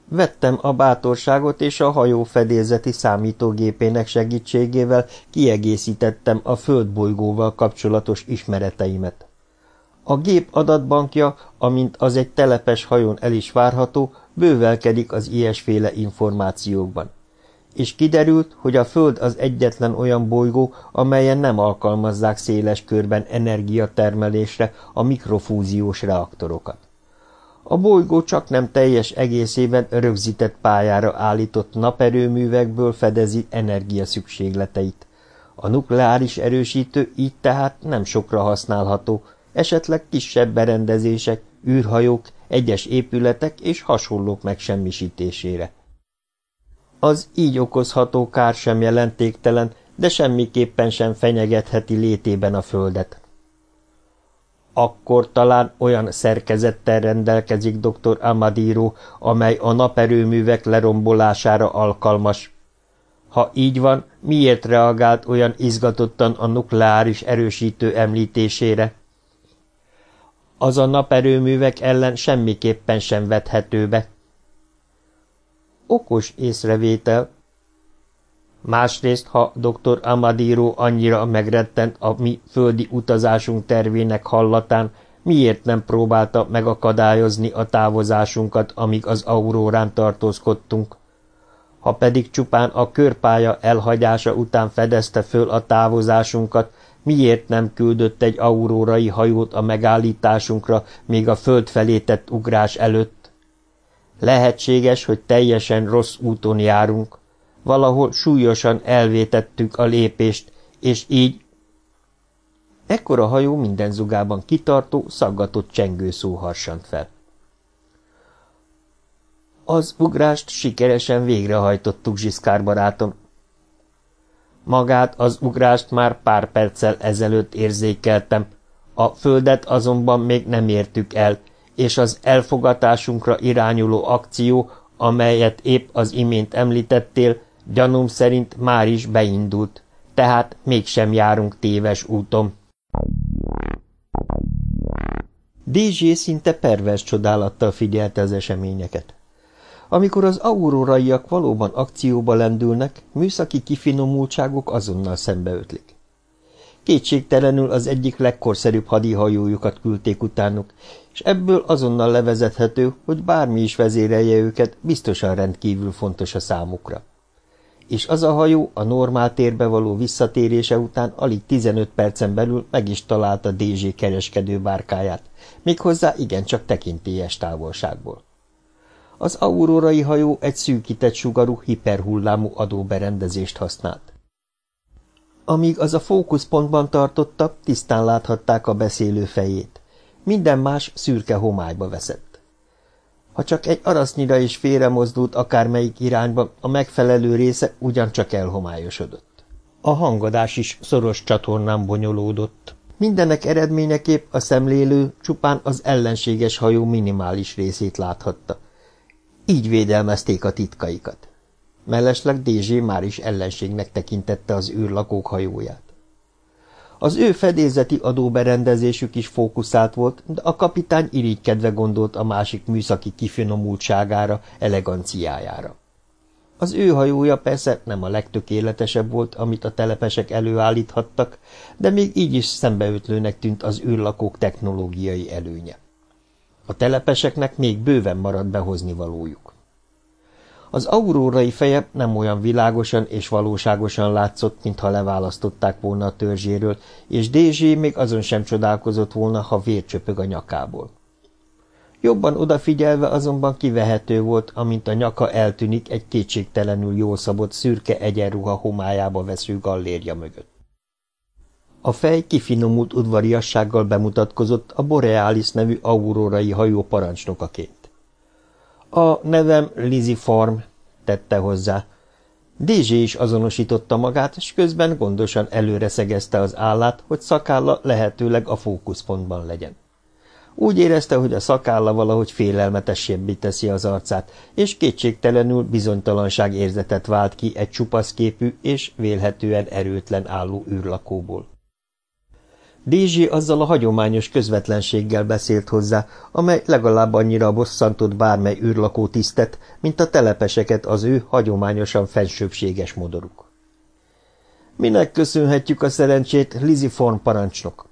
Vettem a bátorságot, és a hajó fedélzeti számítógépének segítségével kiegészítettem a földbolygóval kapcsolatos ismereteimet. A gép adatbankja, amint az egy telepes hajón el is várható, bővelkedik az ilyesféle információkban. És kiderült, hogy a Föld az egyetlen olyan bolygó, amelyen nem alkalmazzák széles körben energiatermelésre a mikrofúziós reaktorokat. A bolygó csak nem teljes egészében rögzített pályára állított naperőművekből fedezi energia szükségleteit. A nukleáris erősítő így tehát nem sokra használható, esetleg kisebb berendezések, űrhajók, egyes épületek és hasonlók megsemmisítésére. Az így okozható kár sem jelentéktelen, de semmiképpen sem fenyegetheti létében a Földet. Akkor talán olyan szerkezettel rendelkezik dr. Amadiro, amely a naperőművek lerombolására alkalmas. Ha így van, miért reagált olyan izgatottan a nukleáris erősítő említésére? Az a naperőművek ellen semmiképpen sem vethető be. Okos észrevétel, Másrészt, ha dr. Amadiro annyira megrettent a mi földi utazásunk tervének hallatán, miért nem próbálta megakadályozni a távozásunkat, amíg az aurórán tartózkodtunk? Ha pedig csupán a körpálya elhagyása után fedezte föl a távozásunkat, miért nem küldött egy aurórai hajót a megállításunkra, még a föld felé tett ugrás előtt? Lehetséges, hogy teljesen rossz úton járunk, Valahol súlyosan elvétettük a lépést, és így... Ekkor a hajó minden zugában kitartó, szaggatott csengő szó harsant fel. Az ugrást sikeresen végrehajtottuk, Zsiszkár barátom. Magát az ugrást már pár perccel ezelőtt érzékeltem, a földet azonban még nem értük el, és az elfogatásunkra irányuló akció, amelyet épp az imént említettél, Gyanúm szerint már is beindult, tehát mégsem járunk téves úton. DJ szinte pervers csodálattal figyelte az eseményeket. Amikor az auróraiak valóban akcióba lendülnek, műszaki kifinomultságok azonnal szembeötlik. Kétségtelenül az egyik legkorszerűbb hadihajójukat küldték utánuk, és ebből azonnal levezethető, hogy bármi is vezérelje őket, biztosan rendkívül fontos a számukra és az a hajó a normál térbe való visszatérése után alig 15 percen belül meg is találta DZ kereskedő bárkáját, méghozzá igencsak tekintélyes távolságból. Az aurórai hajó egy szűkített sugarú, hiperhullámú adóberendezést használt. Amíg az a fókuszpontban tartotta, tisztán láthatták a beszélő fejét. Minden más szürke homályba veszett. Ha csak egy arasznyira is félre mozdult akármelyik irányba, a megfelelő része ugyancsak elhomályosodott. A hangadás is szoros csatornán bonyolódott. Mindenek eredményeképp a szemlélő csupán az ellenséges hajó minimális részét láthatta. Így védelmezték a titkaikat. Mellesleg DZ már is ellenségnek tekintette az űrlakók hajóját. Az ő fedélzeti adóberendezésük is fókuszált volt, de a kapitány irigykedve gondolt a másik műszaki kifinomultságára, eleganciájára. Az ő hajója persze nem a legtökéletesebb volt, amit a telepesek előállíthattak, de még így is szembeötlőnek tűnt az űrlakók technológiai előnye. A telepeseknek még bőven maradt behozni valójuk. Az aurórai feje nem olyan világosan és valóságosan látszott, mintha leválasztották volna a törzséről, és Dézsé még azon sem csodálkozott volna, ha vércsöpög a nyakából. Jobban odafigyelve azonban kivehető volt, amint a nyaka eltűnik egy kétségtelenül jól szabott szürke egyenruha homályába vesző gallérja mögött. A fej kifinomult udvariassággal bemutatkozott a Borealis nevű aurórai hajó parancsnokaként. A nevem Lizzie Farm, tette hozzá. Dézsé is azonosította magát, és közben gondosan előre szegezte az állát, hogy szakálla lehetőleg a fókuszpontban legyen. Úgy érezte, hogy a szakálla valahogy félelmetesebbé teszi az arcát, és kétségtelenül bizonytalanság érzetet vált ki egy csupaszképű és vélhetően erőtlen álló űrlakóból. Dézsi azzal a hagyományos közvetlenséggel beszélt hozzá, amely legalább annyira bosszantott bármely űrlakó tisztet, mint a telepeseket az ő hagyományosan fensőbséges modoruk. Minek köszönhetjük a szerencsét, Liziform parancsnok?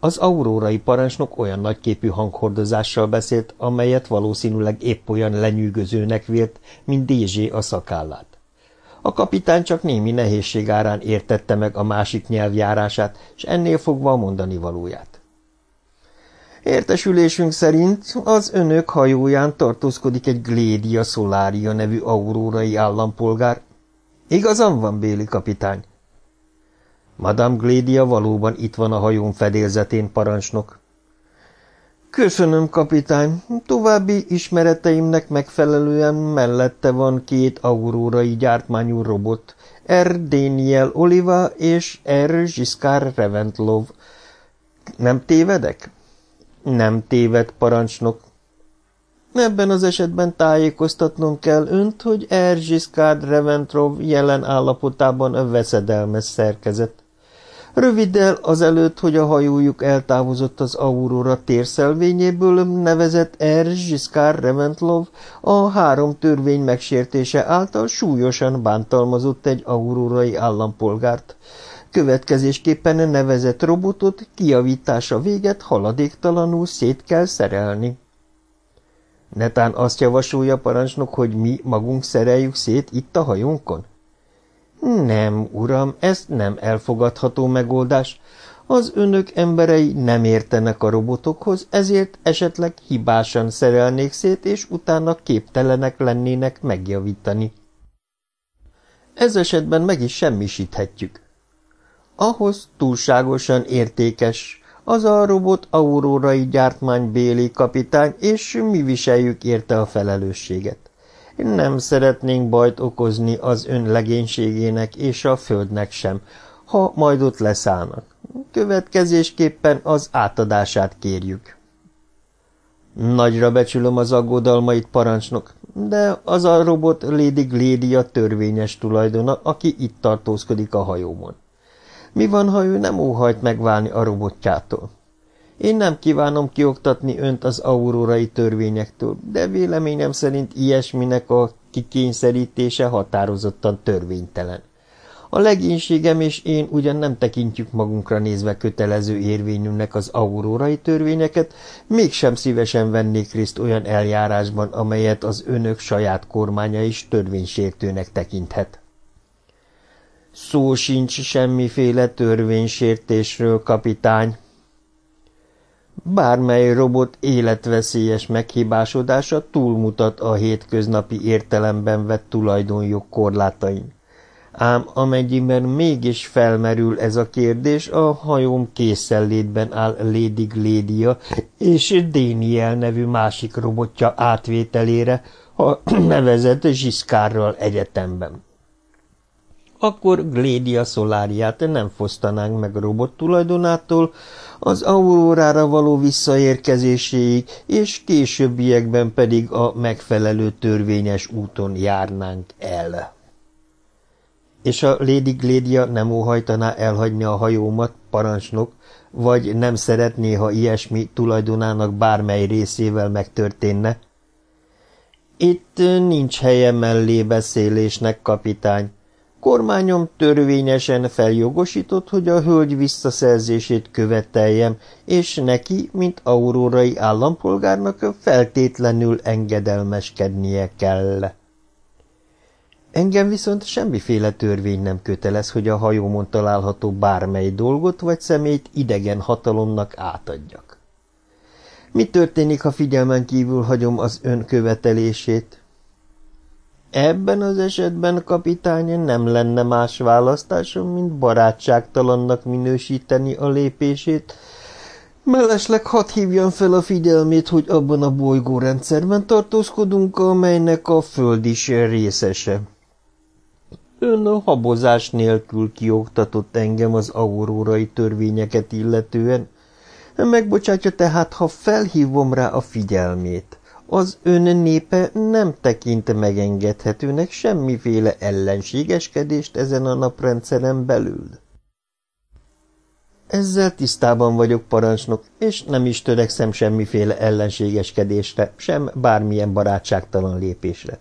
Az aurórai parancsnok olyan nagyképű hanghordozással beszélt, amelyet valószínűleg épp olyan lenyűgözőnek vélt, mint Dézsé a szakállát. A kapitány csak némi nehézség árán értette meg a másik nyelvjárását, és ennél fogva a mondani valóját. Értesülésünk szerint az önök hajóján tartózkodik egy Glédia Solária nevű aurórai állampolgár. Igazam van, Béli kapitány? Madame Glédia valóban itt van a hajón fedélzetén, parancsnok. Köszönöm, kapitány. További ismereteimnek megfelelően mellette van két aurórai gyártmányú robot, R. Daniel Oliva és R. Giscard Reventlov. Nem tévedek? Nem téved, parancsnok. Ebben az esetben tájékoztatnom kell önt, hogy R. Giscard Reventlov jelen állapotában a veszedelmes szerkezet. Röviddel azelőtt, hogy a hajójuk eltávozott az Aurora térszelvényéből, nevezett R. Giscard Reventlov a három törvény megsértése által súlyosan bántalmazott egy aurórai állampolgárt. Következésképpen nevezett robotot kiavítása véget haladéktalanul szét kell szerelni. Netán azt javasolja parancsnok, hogy mi magunk szereljük szét itt a hajónkon? Nem, uram, ez nem elfogadható megoldás. Az önök emberei nem értenek a robotokhoz, ezért esetleg hibásan szerelnék szét, és utána képtelenek lennének megjavítani. Ez esetben meg is semmisíthetjük. Ahhoz túlságosan értékes, az a robot aurórai gyártmány béli kapitány, és mi viseljük érte a felelősséget. Nem szeretnénk bajt okozni az ön legénységének és a földnek sem, ha majd ott leszállnak. Következésképpen az átadását kérjük. Nagyra becsülöm az aggodalmait, parancsnok, de az a robot Lady Glédia törvényes tulajdona, aki itt tartózkodik a hajómon. Mi van, ha ő nem óhajt megválni a robotjától? Én nem kívánom kioktatni önt az aurórai törvényektől, de véleményem szerint ilyesminek a kikényszerítése határozottan törvénytelen. A legénységem és én ugyan nem tekintjük magunkra nézve kötelező érvényűnek az aurórai törvényeket, mégsem szívesen vennék részt olyan eljárásban, amelyet az önök saját kormánya is törvénysértőnek tekinthet. Szó sincs semmiféle törvénysértésről, kapitány, Bármely robot életveszélyes meghibásodása túlmutat a hétköznapi értelemben vett tulajdonjog korlátain. Ám amennyiben mégis felmerül ez a kérdés, a hajóm készenlétben áll Lady Glédia és Daniel nevű másik robotja átvételére, a nevezett Zsiszkárral egyetemben. akkor Glédia Soláriát nem fosztanánk meg a robot tulajdonától, az aurórára való visszaérkezéséig, és későbbiekben pedig a megfelelő törvényes úton járnánk el. És a Lady Glédia nem óhajtaná elhagyni a hajómat, parancsnok, vagy nem szeretné, ha ilyesmi tulajdonának bármely részével megtörténne? Itt nincs helye mellé beszélésnek, kapitány. Kormányom törvényesen feljogosított, hogy a hölgy visszaszerzését követeljem, és neki, mint aurórai állampolgárnak feltétlenül engedelmeskednie kell. Engem viszont semmiféle törvény nem kötelez, hogy a hajómon található bármely dolgot vagy szemét idegen hatalomnak átadjak. Mi történik, ha figyelmen kívül hagyom az ön követelését? Ebben az esetben, kapitány, nem lenne más választásom, mint barátságtalannak minősíteni a lépését, Mellesleg hadd hívjam fel a figyelmét, hogy abban a bolygórendszerben tartózkodunk, amelynek a Föld is részese. Ön a habozás nélkül kioktatott engem az aurórai törvényeket illetően. Megbocsátja tehát, ha felhívom rá a figyelmét. Az ön népe nem tekint megengedhetőnek semmiféle ellenségeskedést ezen a naprendszeren belül. Ezzel tisztában vagyok, parancsnok, és nem is törekszem semmiféle ellenségeskedésre, sem bármilyen barátságtalan lépésre.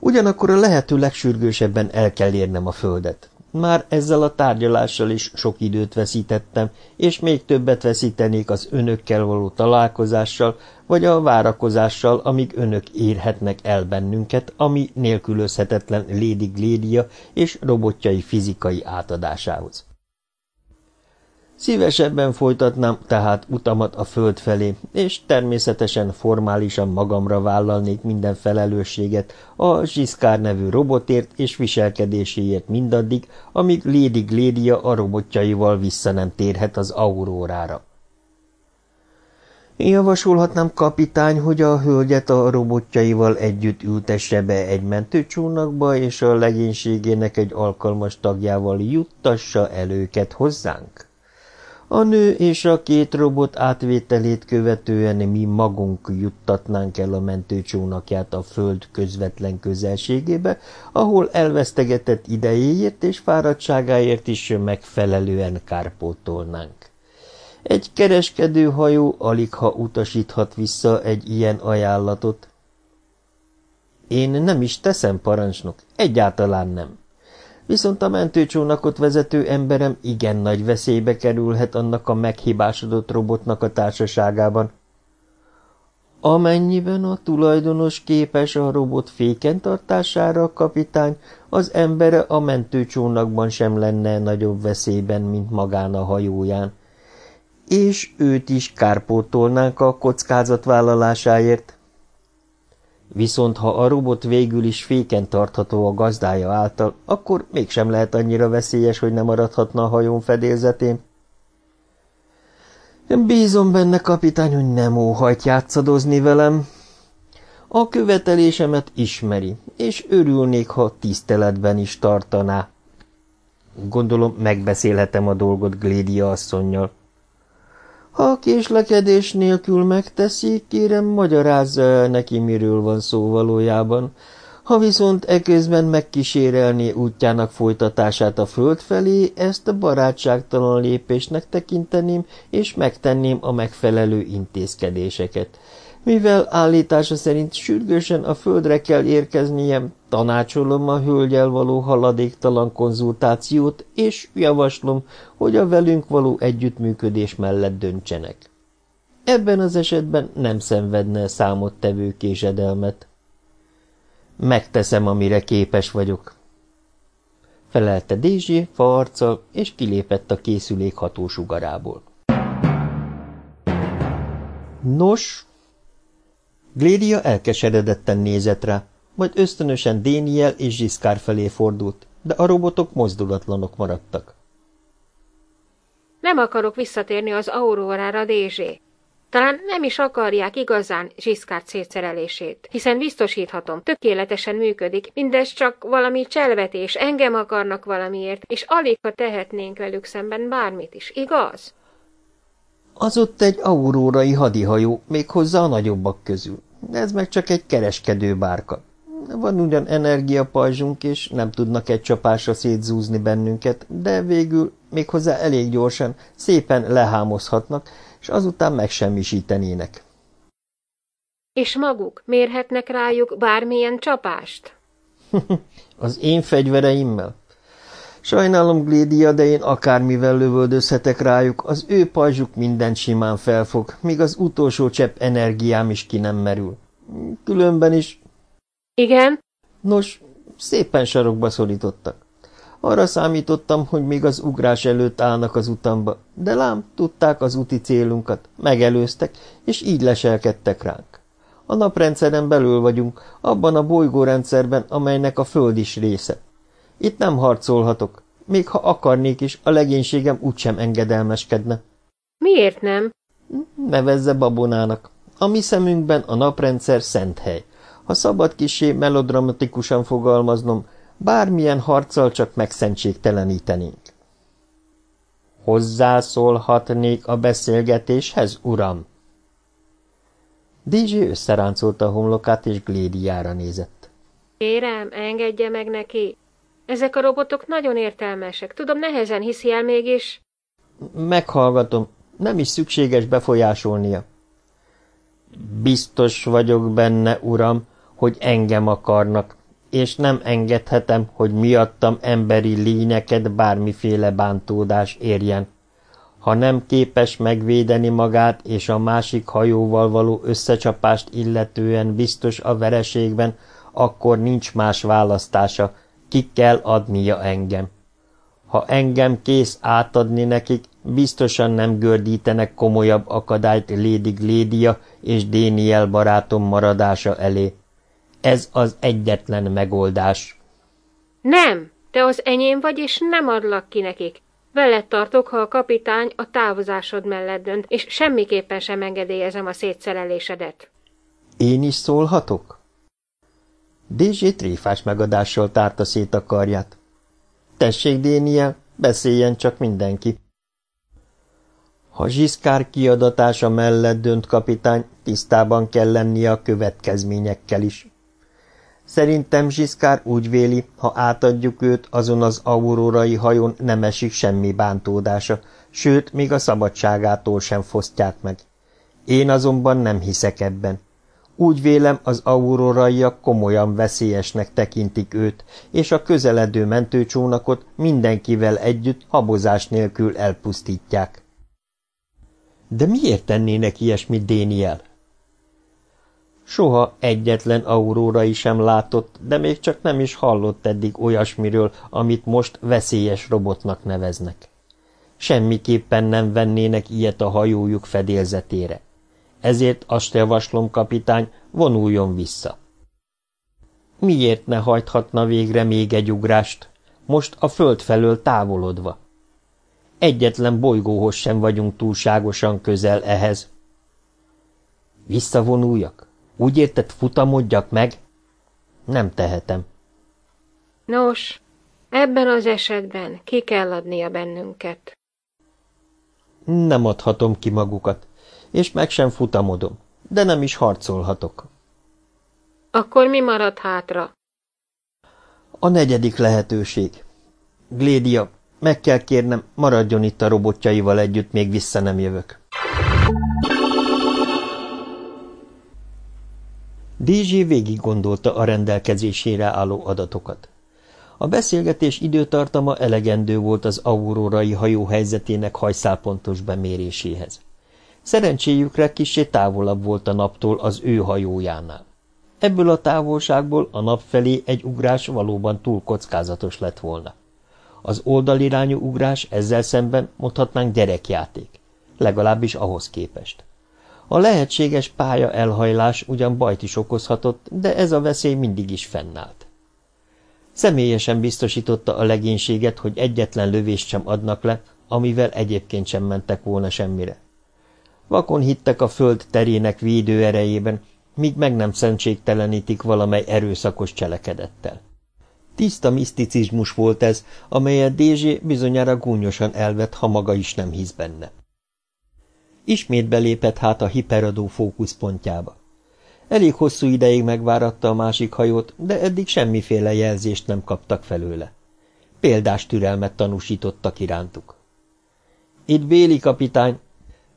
Ugyanakkor a lehető legsürgősebben el kell érnem a földet. Már ezzel a tárgyalással is sok időt veszítettem, és még többet veszítenék az önökkel való találkozással, vagy a várakozással, amíg önök érhetnek el bennünket, ami nélkülözhetetlen Lady Glédia és robotjai fizikai átadásához. Szívesebben folytatnám tehát utamat a föld felé, és természetesen formálisan magamra vállalnék minden felelősséget a Zsiszkár nevű robotért és viselkedéséért mindaddig, amíg Lady Glédia a robotjaival vissza nem térhet az aurórára. Javasolhatnám, kapitány, hogy a hölgyet a robotjaival együtt ültesse be egy mentőcsónakba, és a legénységének egy alkalmas tagjával juttassa el őket hozzánk? A nő és a két robot átvételét követően mi magunk juttatnánk el a mentőcsónakját a föld közvetlen közelségébe, ahol elvesztegetett idejéért és fáradtságáért is megfelelően kárpótolnánk. Egy kereskedő hajó alig ha utasíthat vissza egy ilyen ajánlatot. Én nem is teszem, parancsnok, egyáltalán nem viszont a mentőcsónakot vezető emberem igen nagy veszélybe kerülhet annak a meghibásodott robotnak a társaságában. Amennyiben a tulajdonos képes a robot féken tartására, kapitány, az embere a mentőcsónakban sem lenne nagyobb veszélyben, mint magán a hajóján. És őt is kárpótolnánk a kockázatvállalásáért. Viszont ha a robot végül is féken tartható a gazdája által, akkor mégsem lehet annyira veszélyes, hogy nem maradhatna a hajón fedélzetén. Bízom benne, kapitány, hogy nem óhajt játszadozni velem. A követelésemet ismeri, és örülnék, ha tiszteletben is tartaná. Gondolom, megbeszélhetem a dolgot Glédia asszonynal. Ha késlekedés nélkül megteszi, kérem, magyarázza el neki, miről van szó valójában. Ha viszont eközben megkísérelné útjának folytatását a föld felé, ezt a barátságtalan lépésnek tekinteném, és megtenném a megfelelő intézkedéseket. Mivel állítása szerint sürgősen a földre kell érkeznie, tanácsolom a hölgyel való haladéktalan konzultációt, és javaslom, hogy a velünk való együttműködés mellett döntsenek. Ebben az esetben nem szenvedne számottevő késedelmet. Megteszem, amire képes vagyok. Felelte Dézsé fa és kilépett a készülék hatósugarából. Nos, Glédia elkeseredetten nézett rá, majd ösztönösen Déniel és Zsiszkár felé fordult, de a robotok mozdulatlanok maradtak. Nem akarok visszatérni az aurórára, Dézsé. Talán nem is akarják igazán Zsiszkárt szétszerelését, hiszen biztosíthatom, tökéletesen működik, mindez csak valami cselvetés, engem akarnak valamiért, és alig ha tehetnénk velük szemben bármit is, igaz? Az ott egy aurórai hadihajó, méghozzá a nagyobbak közül. Ez meg csak egy kereskedő bárka. Van ugyan energiapajzsunk, és nem tudnak egy csapásra szétzúzni bennünket, de végül, méghozzá elég gyorsan, szépen lehámozhatnak, és azután megsemmisítenének. És maguk mérhetnek rájuk bármilyen csapást? Az én fegyvereimmel? Sajnálom, Glédia, de én akármivel lövöldözhetek rájuk, az ő pajzsuk minden simán felfog, míg az utolsó csepp energiám is ki nem merül. Különben is... Igen? Nos, szépen sarokba szorítottak. Arra számítottam, hogy még az ugrás előtt állnak az utamba, de lám, tudták az úti célunkat, megelőztek, és így leselkedtek ránk. A naprendszeren belül vagyunk, abban a bolygórendszerben, amelynek a Föld is része. Itt nem harcolhatok, még ha akarnék is, a legénységem úgysem engedelmeskedne. Miért nem? Nevezze babonának. A mi szemünkben a naprendszer szent hely. Ha szabad kisé melodramatikusan fogalmaznom, bármilyen harccal csak megszentségtelenítenénk. Hozzászólhatnék a beszélgetéshez, uram? Dizsi összeráncolta a homlokát, és Glédiára nézett. Kérem, engedje meg neki. Ezek a robotok nagyon értelmesek. Tudom, nehezen hiszi el mégis. Meghallgatom. Nem is szükséges befolyásolnia. Biztos vagyok benne, uram, hogy engem akarnak, és nem engedhetem, hogy miattam emberi lényeket bármiféle bántódás érjen. Ha nem képes megvédeni magát és a másik hajóval való összecsapást illetően biztos a vereségben, akkor nincs más választása, ki kell adnia engem. Ha engem kész átadni nekik, biztosan nem gördítenek komolyabb akadályt Lady Glédia és Déniel barátom maradása elé. Ez az egyetlen megoldás. Nem, te az enyém vagy, és nem adlak ki nekik. Veled tartok, ha a kapitány a távozásod mellett dönt, és semmiképpen sem engedélyezem a szétszerelésedet. Én is szólhatok? Dézsé tréfás megadással tárta szét a karját. Tessék, Déniel, beszéljen csak mindenki. Ha Zsiszkár kiadatása mellett dönt kapitány, tisztában kell lennie a következményekkel is. Szerintem Zsiszkár úgy véli, ha átadjuk őt, azon az aurórai hajón nem esik semmi bántódása, sőt, még a szabadságától sem fosztják meg. Én azonban nem hiszek ebben. Úgy vélem, az auroraiak komolyan veszélyesnek tekintik őt, és a közeledő mentőcsónakot mindenkivel együtt habozás nélkül elpusztítják. De miért tennének ilyesmit Déniel? Soha egyetlen aurórai sem látott, de még csak nem is hallott eddig olyasmiről, amit most veszélyes robotnak neveznek. Semmiképpen nem vennének ilyet a hajójuk fedélzetére. Ezért azt javaslom, kapitány, vonuljon vissza. Miért ne hajthatna végre még egy ugrást, most a föld felől távolodva? Egyetlen bolygóhoz sem vagyunk túlságosan közel ehhez. Visszavonuljak? Úgy érted, futamodjak meg? Nem tehetem. Nos, ebben az esetben ki kell adnia bennünket. Nem adhatom ki magukat, és meg sem futamodom, de nem is harcolhatok. Akkor mi marad hátra? A negyedik lehetőség. Glédia, meg kell kérnem, maradjon itt a robotjaival együtt, még vissza nem jövök. DZ végig gondolta a rendelkezésére álló adatokat. A beszélgetés időtartama elegendő volt az aurórai hajó helyzetének hajszálpontos beméréséhez. Szerencséjükre kissé távolabb volt a naptól az ő hajójánál. Ebből a távolságból a nap felé egy ugrás valóban túl kockázatos lett volna. Az oldalirányú ugrás ezzel szemben mondhatnánk gyerekjáték, legalábbis ahhoz képest. A lehetséges pálya elhajlás ugyan bajt is okozhatott, de ez a veszély mindig is fennállt. Személyesen biztosította a legénységet, hogy egyetlen lövést sem adnak le, amivel egyébként sem mentek volna semmire. Vakon hittek a föld terének védő erejében, míg meg nem szentségtelenítik valamely erőszakos cselekedettel. Tiszta miszticizmus volt ez, amelyet Dézsé bizonyára gúnyosan elvett, ha maga is nem hisz benne. Ismét belépett hát a hiperadó fókuszpontjába. Elég hosszú ideig megváratta a másik hajót, de eddig semmiféle jelzést nem kaptak felőle. Példás türelmet tanúsítottak irántuk. Itt Béli kapitány,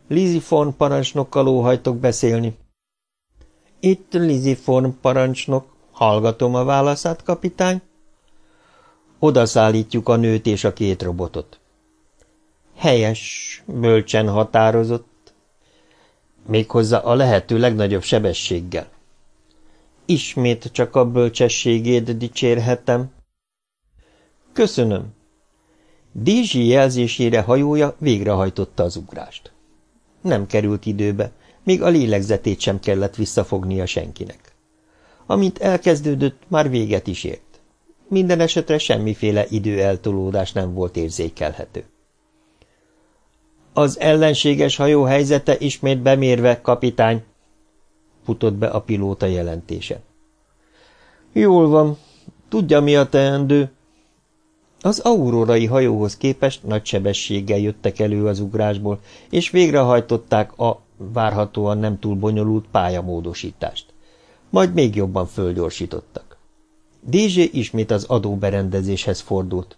Liziform parancsnokkal óhajtok beszélni. Itt Liziform parancsnok, hallgatom a válaszát, kapitány. Oda szállítjuk a nőt és a két robotot. Helyes, bölcsen határozott. Méghozzá a lehető legnagyobb sebességgel. Ismét csak a bölcsességét dicsérhetem. Köszönöm. Dézsi jelzésére hajója végrehajtotta az ugrást. Nem került időbe, még a lélegzetét sem kellett visszafognia senkinek. Amint elkezdődött, már véget is ért. Minden esetre semmiféle időeltolódás nem volt érzékelhető. Az ellenséges hajó helyzete ismét bemérve, kapitány, futott be a pilóta jelentése. Jól van, tudja mi a teendő? Az aurórai hajóhoz képest nagy sebességgel jöttek elő az ugrásból, és végrehajtották a várhatóan nem túl bonyolult pályamódosítást. Majd még jobban fölgyorsítottak. Dézsé ismét az adóberendezéshez fordult.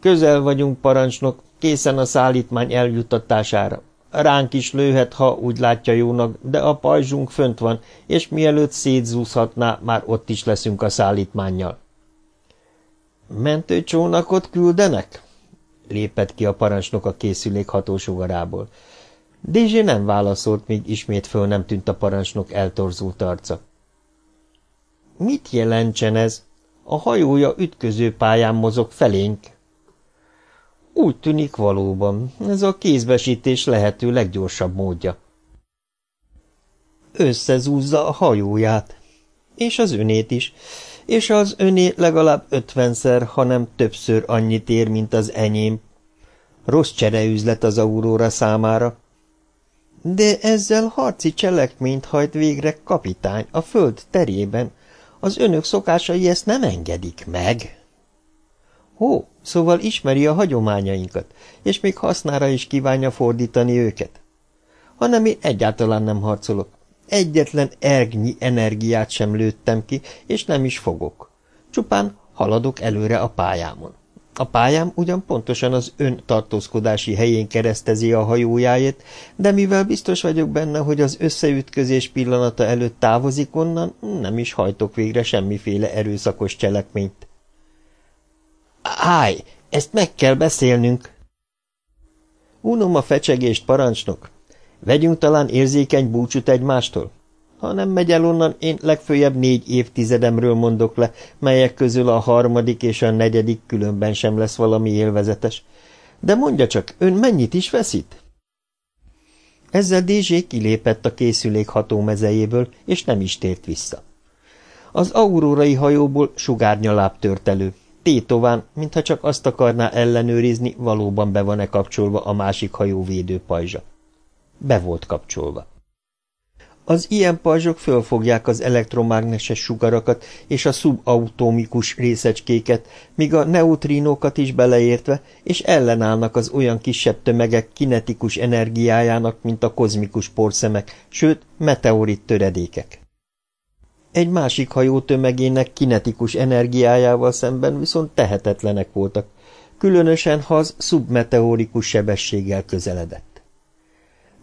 Közel vagyunk, parancsnok, készen a szállítmány eljuttatására. Ránk is lőhet, ha úgy látja jónak, de a pajzsunk fönt van, és mielőtt szétzúzhatná, már ott is leszünk a szállítmánnyal. Mentőcsónakot küldenek? lépett ki a parancsnok a készülék hatósugarából. Dézsé nem válaszolt, míg ismét föl nem tűnt a parancsnok eltorzult arca. Mit jelentsen ez? A hajója ütköző pályán mozog felénk. Úgy tűnik valóban, ez a kézbesítés lehető leggyorsabb módja. Összezúzza a hajóját, és az önét is, és az öné legalább ötvenszer, hanem többször annyit ér, mint az enyém. Rossz csereüzlet az Aurora számára. De ezzel harci cselekményt hajt végre kapitány a föld terében. Az önök szokásai ezt nem engedik meg. Ó, szóval ismeri a hagyományainkat, és még hasznára is kívánja fordítani őket. Hanem én egyáltalán nem harcolok. Egyetlen ergnyi energiát sem lőttem ki, és nem is fogok. Csupán haladok előre a pályámon. A pályám ugyan pontosan az ön tartózkodási helyén keresztezi a hajójáét, de mivel biztos vagyok benne, hogy az összeütközés pillanata előtt távozik onnan, nem is hajtok végre semmiféle erőszakos cselekményt. Állj, ezt meg kell beszélnünk! Unom a fecsegést, parancsnok. Vegyünk talán érzékeny búcsút egymástól? Ha nem megy el onnan, én legfőjebb négy évtizedemről mondok le, melyek közül a harmadik és a negyedik különben sem lesz valami élvezetes. De mondja csak, ön mennyit is veszít? Ezzel Dézsé kilépett a készülék hatómezejéből, és nem is tért vissza. Az aurórai hajóból sugárnyaláb tört elő, tétován, mintha csak azt akarná ellenőrizni, valóban be van-e kapcsolva a másik hajó védőpajzsa. Be volt kapcsolva. Az ilyen pajzsok fölfogják az elektromágneses sugarakat és a szubautomikus részecskéket, míg a neutrinókat is beleértve, és ellenállnak az olyan kisebb tömegek kinetikus energiájának, mint a kozmikus porszemek, sőt, meteorit töredékek. Egy másik hajó tömegének kinetikus energiájával szemben viszont tehetetlenek voltak, különösen ha az szubmeteorikus sebességgel közeledett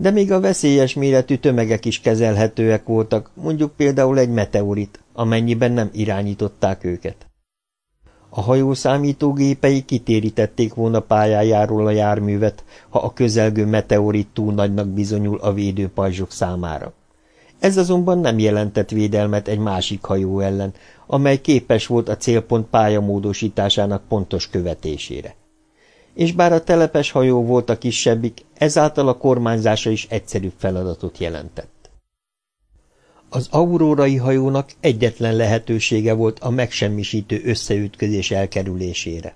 de még a veszélyes méretű tömegek is kezelhetőek voltak, mondjuk például egy meteorit, amennyiben nem irányították őket. A hajó számítógépei kitérítették volna pályájáról a járművet, ha a közelgő meteorit túl nagynak bizonyul a védőpajzsok számára. Ez azonban nem jelentett védelmet egy másik hajó ellen, amely képes volt a célpont pályamódosításának pontos követésére és bár a telepes hajó volt a kisebbik, ezáltal a kormányzása is egyszerűbb feladatot jelentett. Az aurórai hajónak egyetlen lehetősége volt a megsemmisítő összeütközés elkerülésére.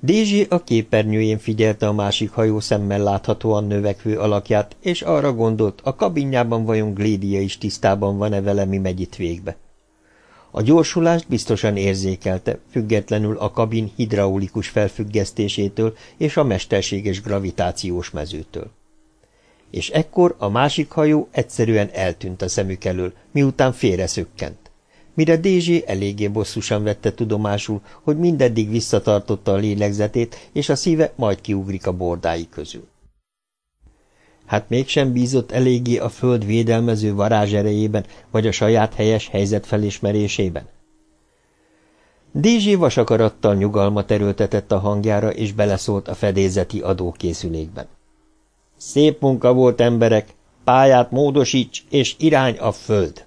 Dézsi a képernyőjén figyelte a másik hajó szemmel láthatóan növekvő alakját, és arra gondolt, a kabinjában vajon Glédia is tisztában van-e vele, mi megy itt végbe. A gyorsulást biztosan érzékelte, függetlenül a kabin hidraulikus felfüggesztésétől és a mesterséges gravitációs mezőtől. És ekkor a másik hajó egyszerűen eltűnt a szemük elől, miután félreszökkent mire Dézsé eléggé bosszusan vette tudomásul, hogy mindeddig visszatartotta a lélegzetét, és a szíve majd kiugrik a bordái közül. Hát mégsem bízott eléggé a föld védelmező varázserejében, vagy a saját helyes helyzet felismerésében? Dézsé vasakarattal nyugalmat erőltetett a hangjára, és beleszólt a fedélzeti adókészülékben. Szép munka volt, emberek! Pályát módosíts, és irány a föld!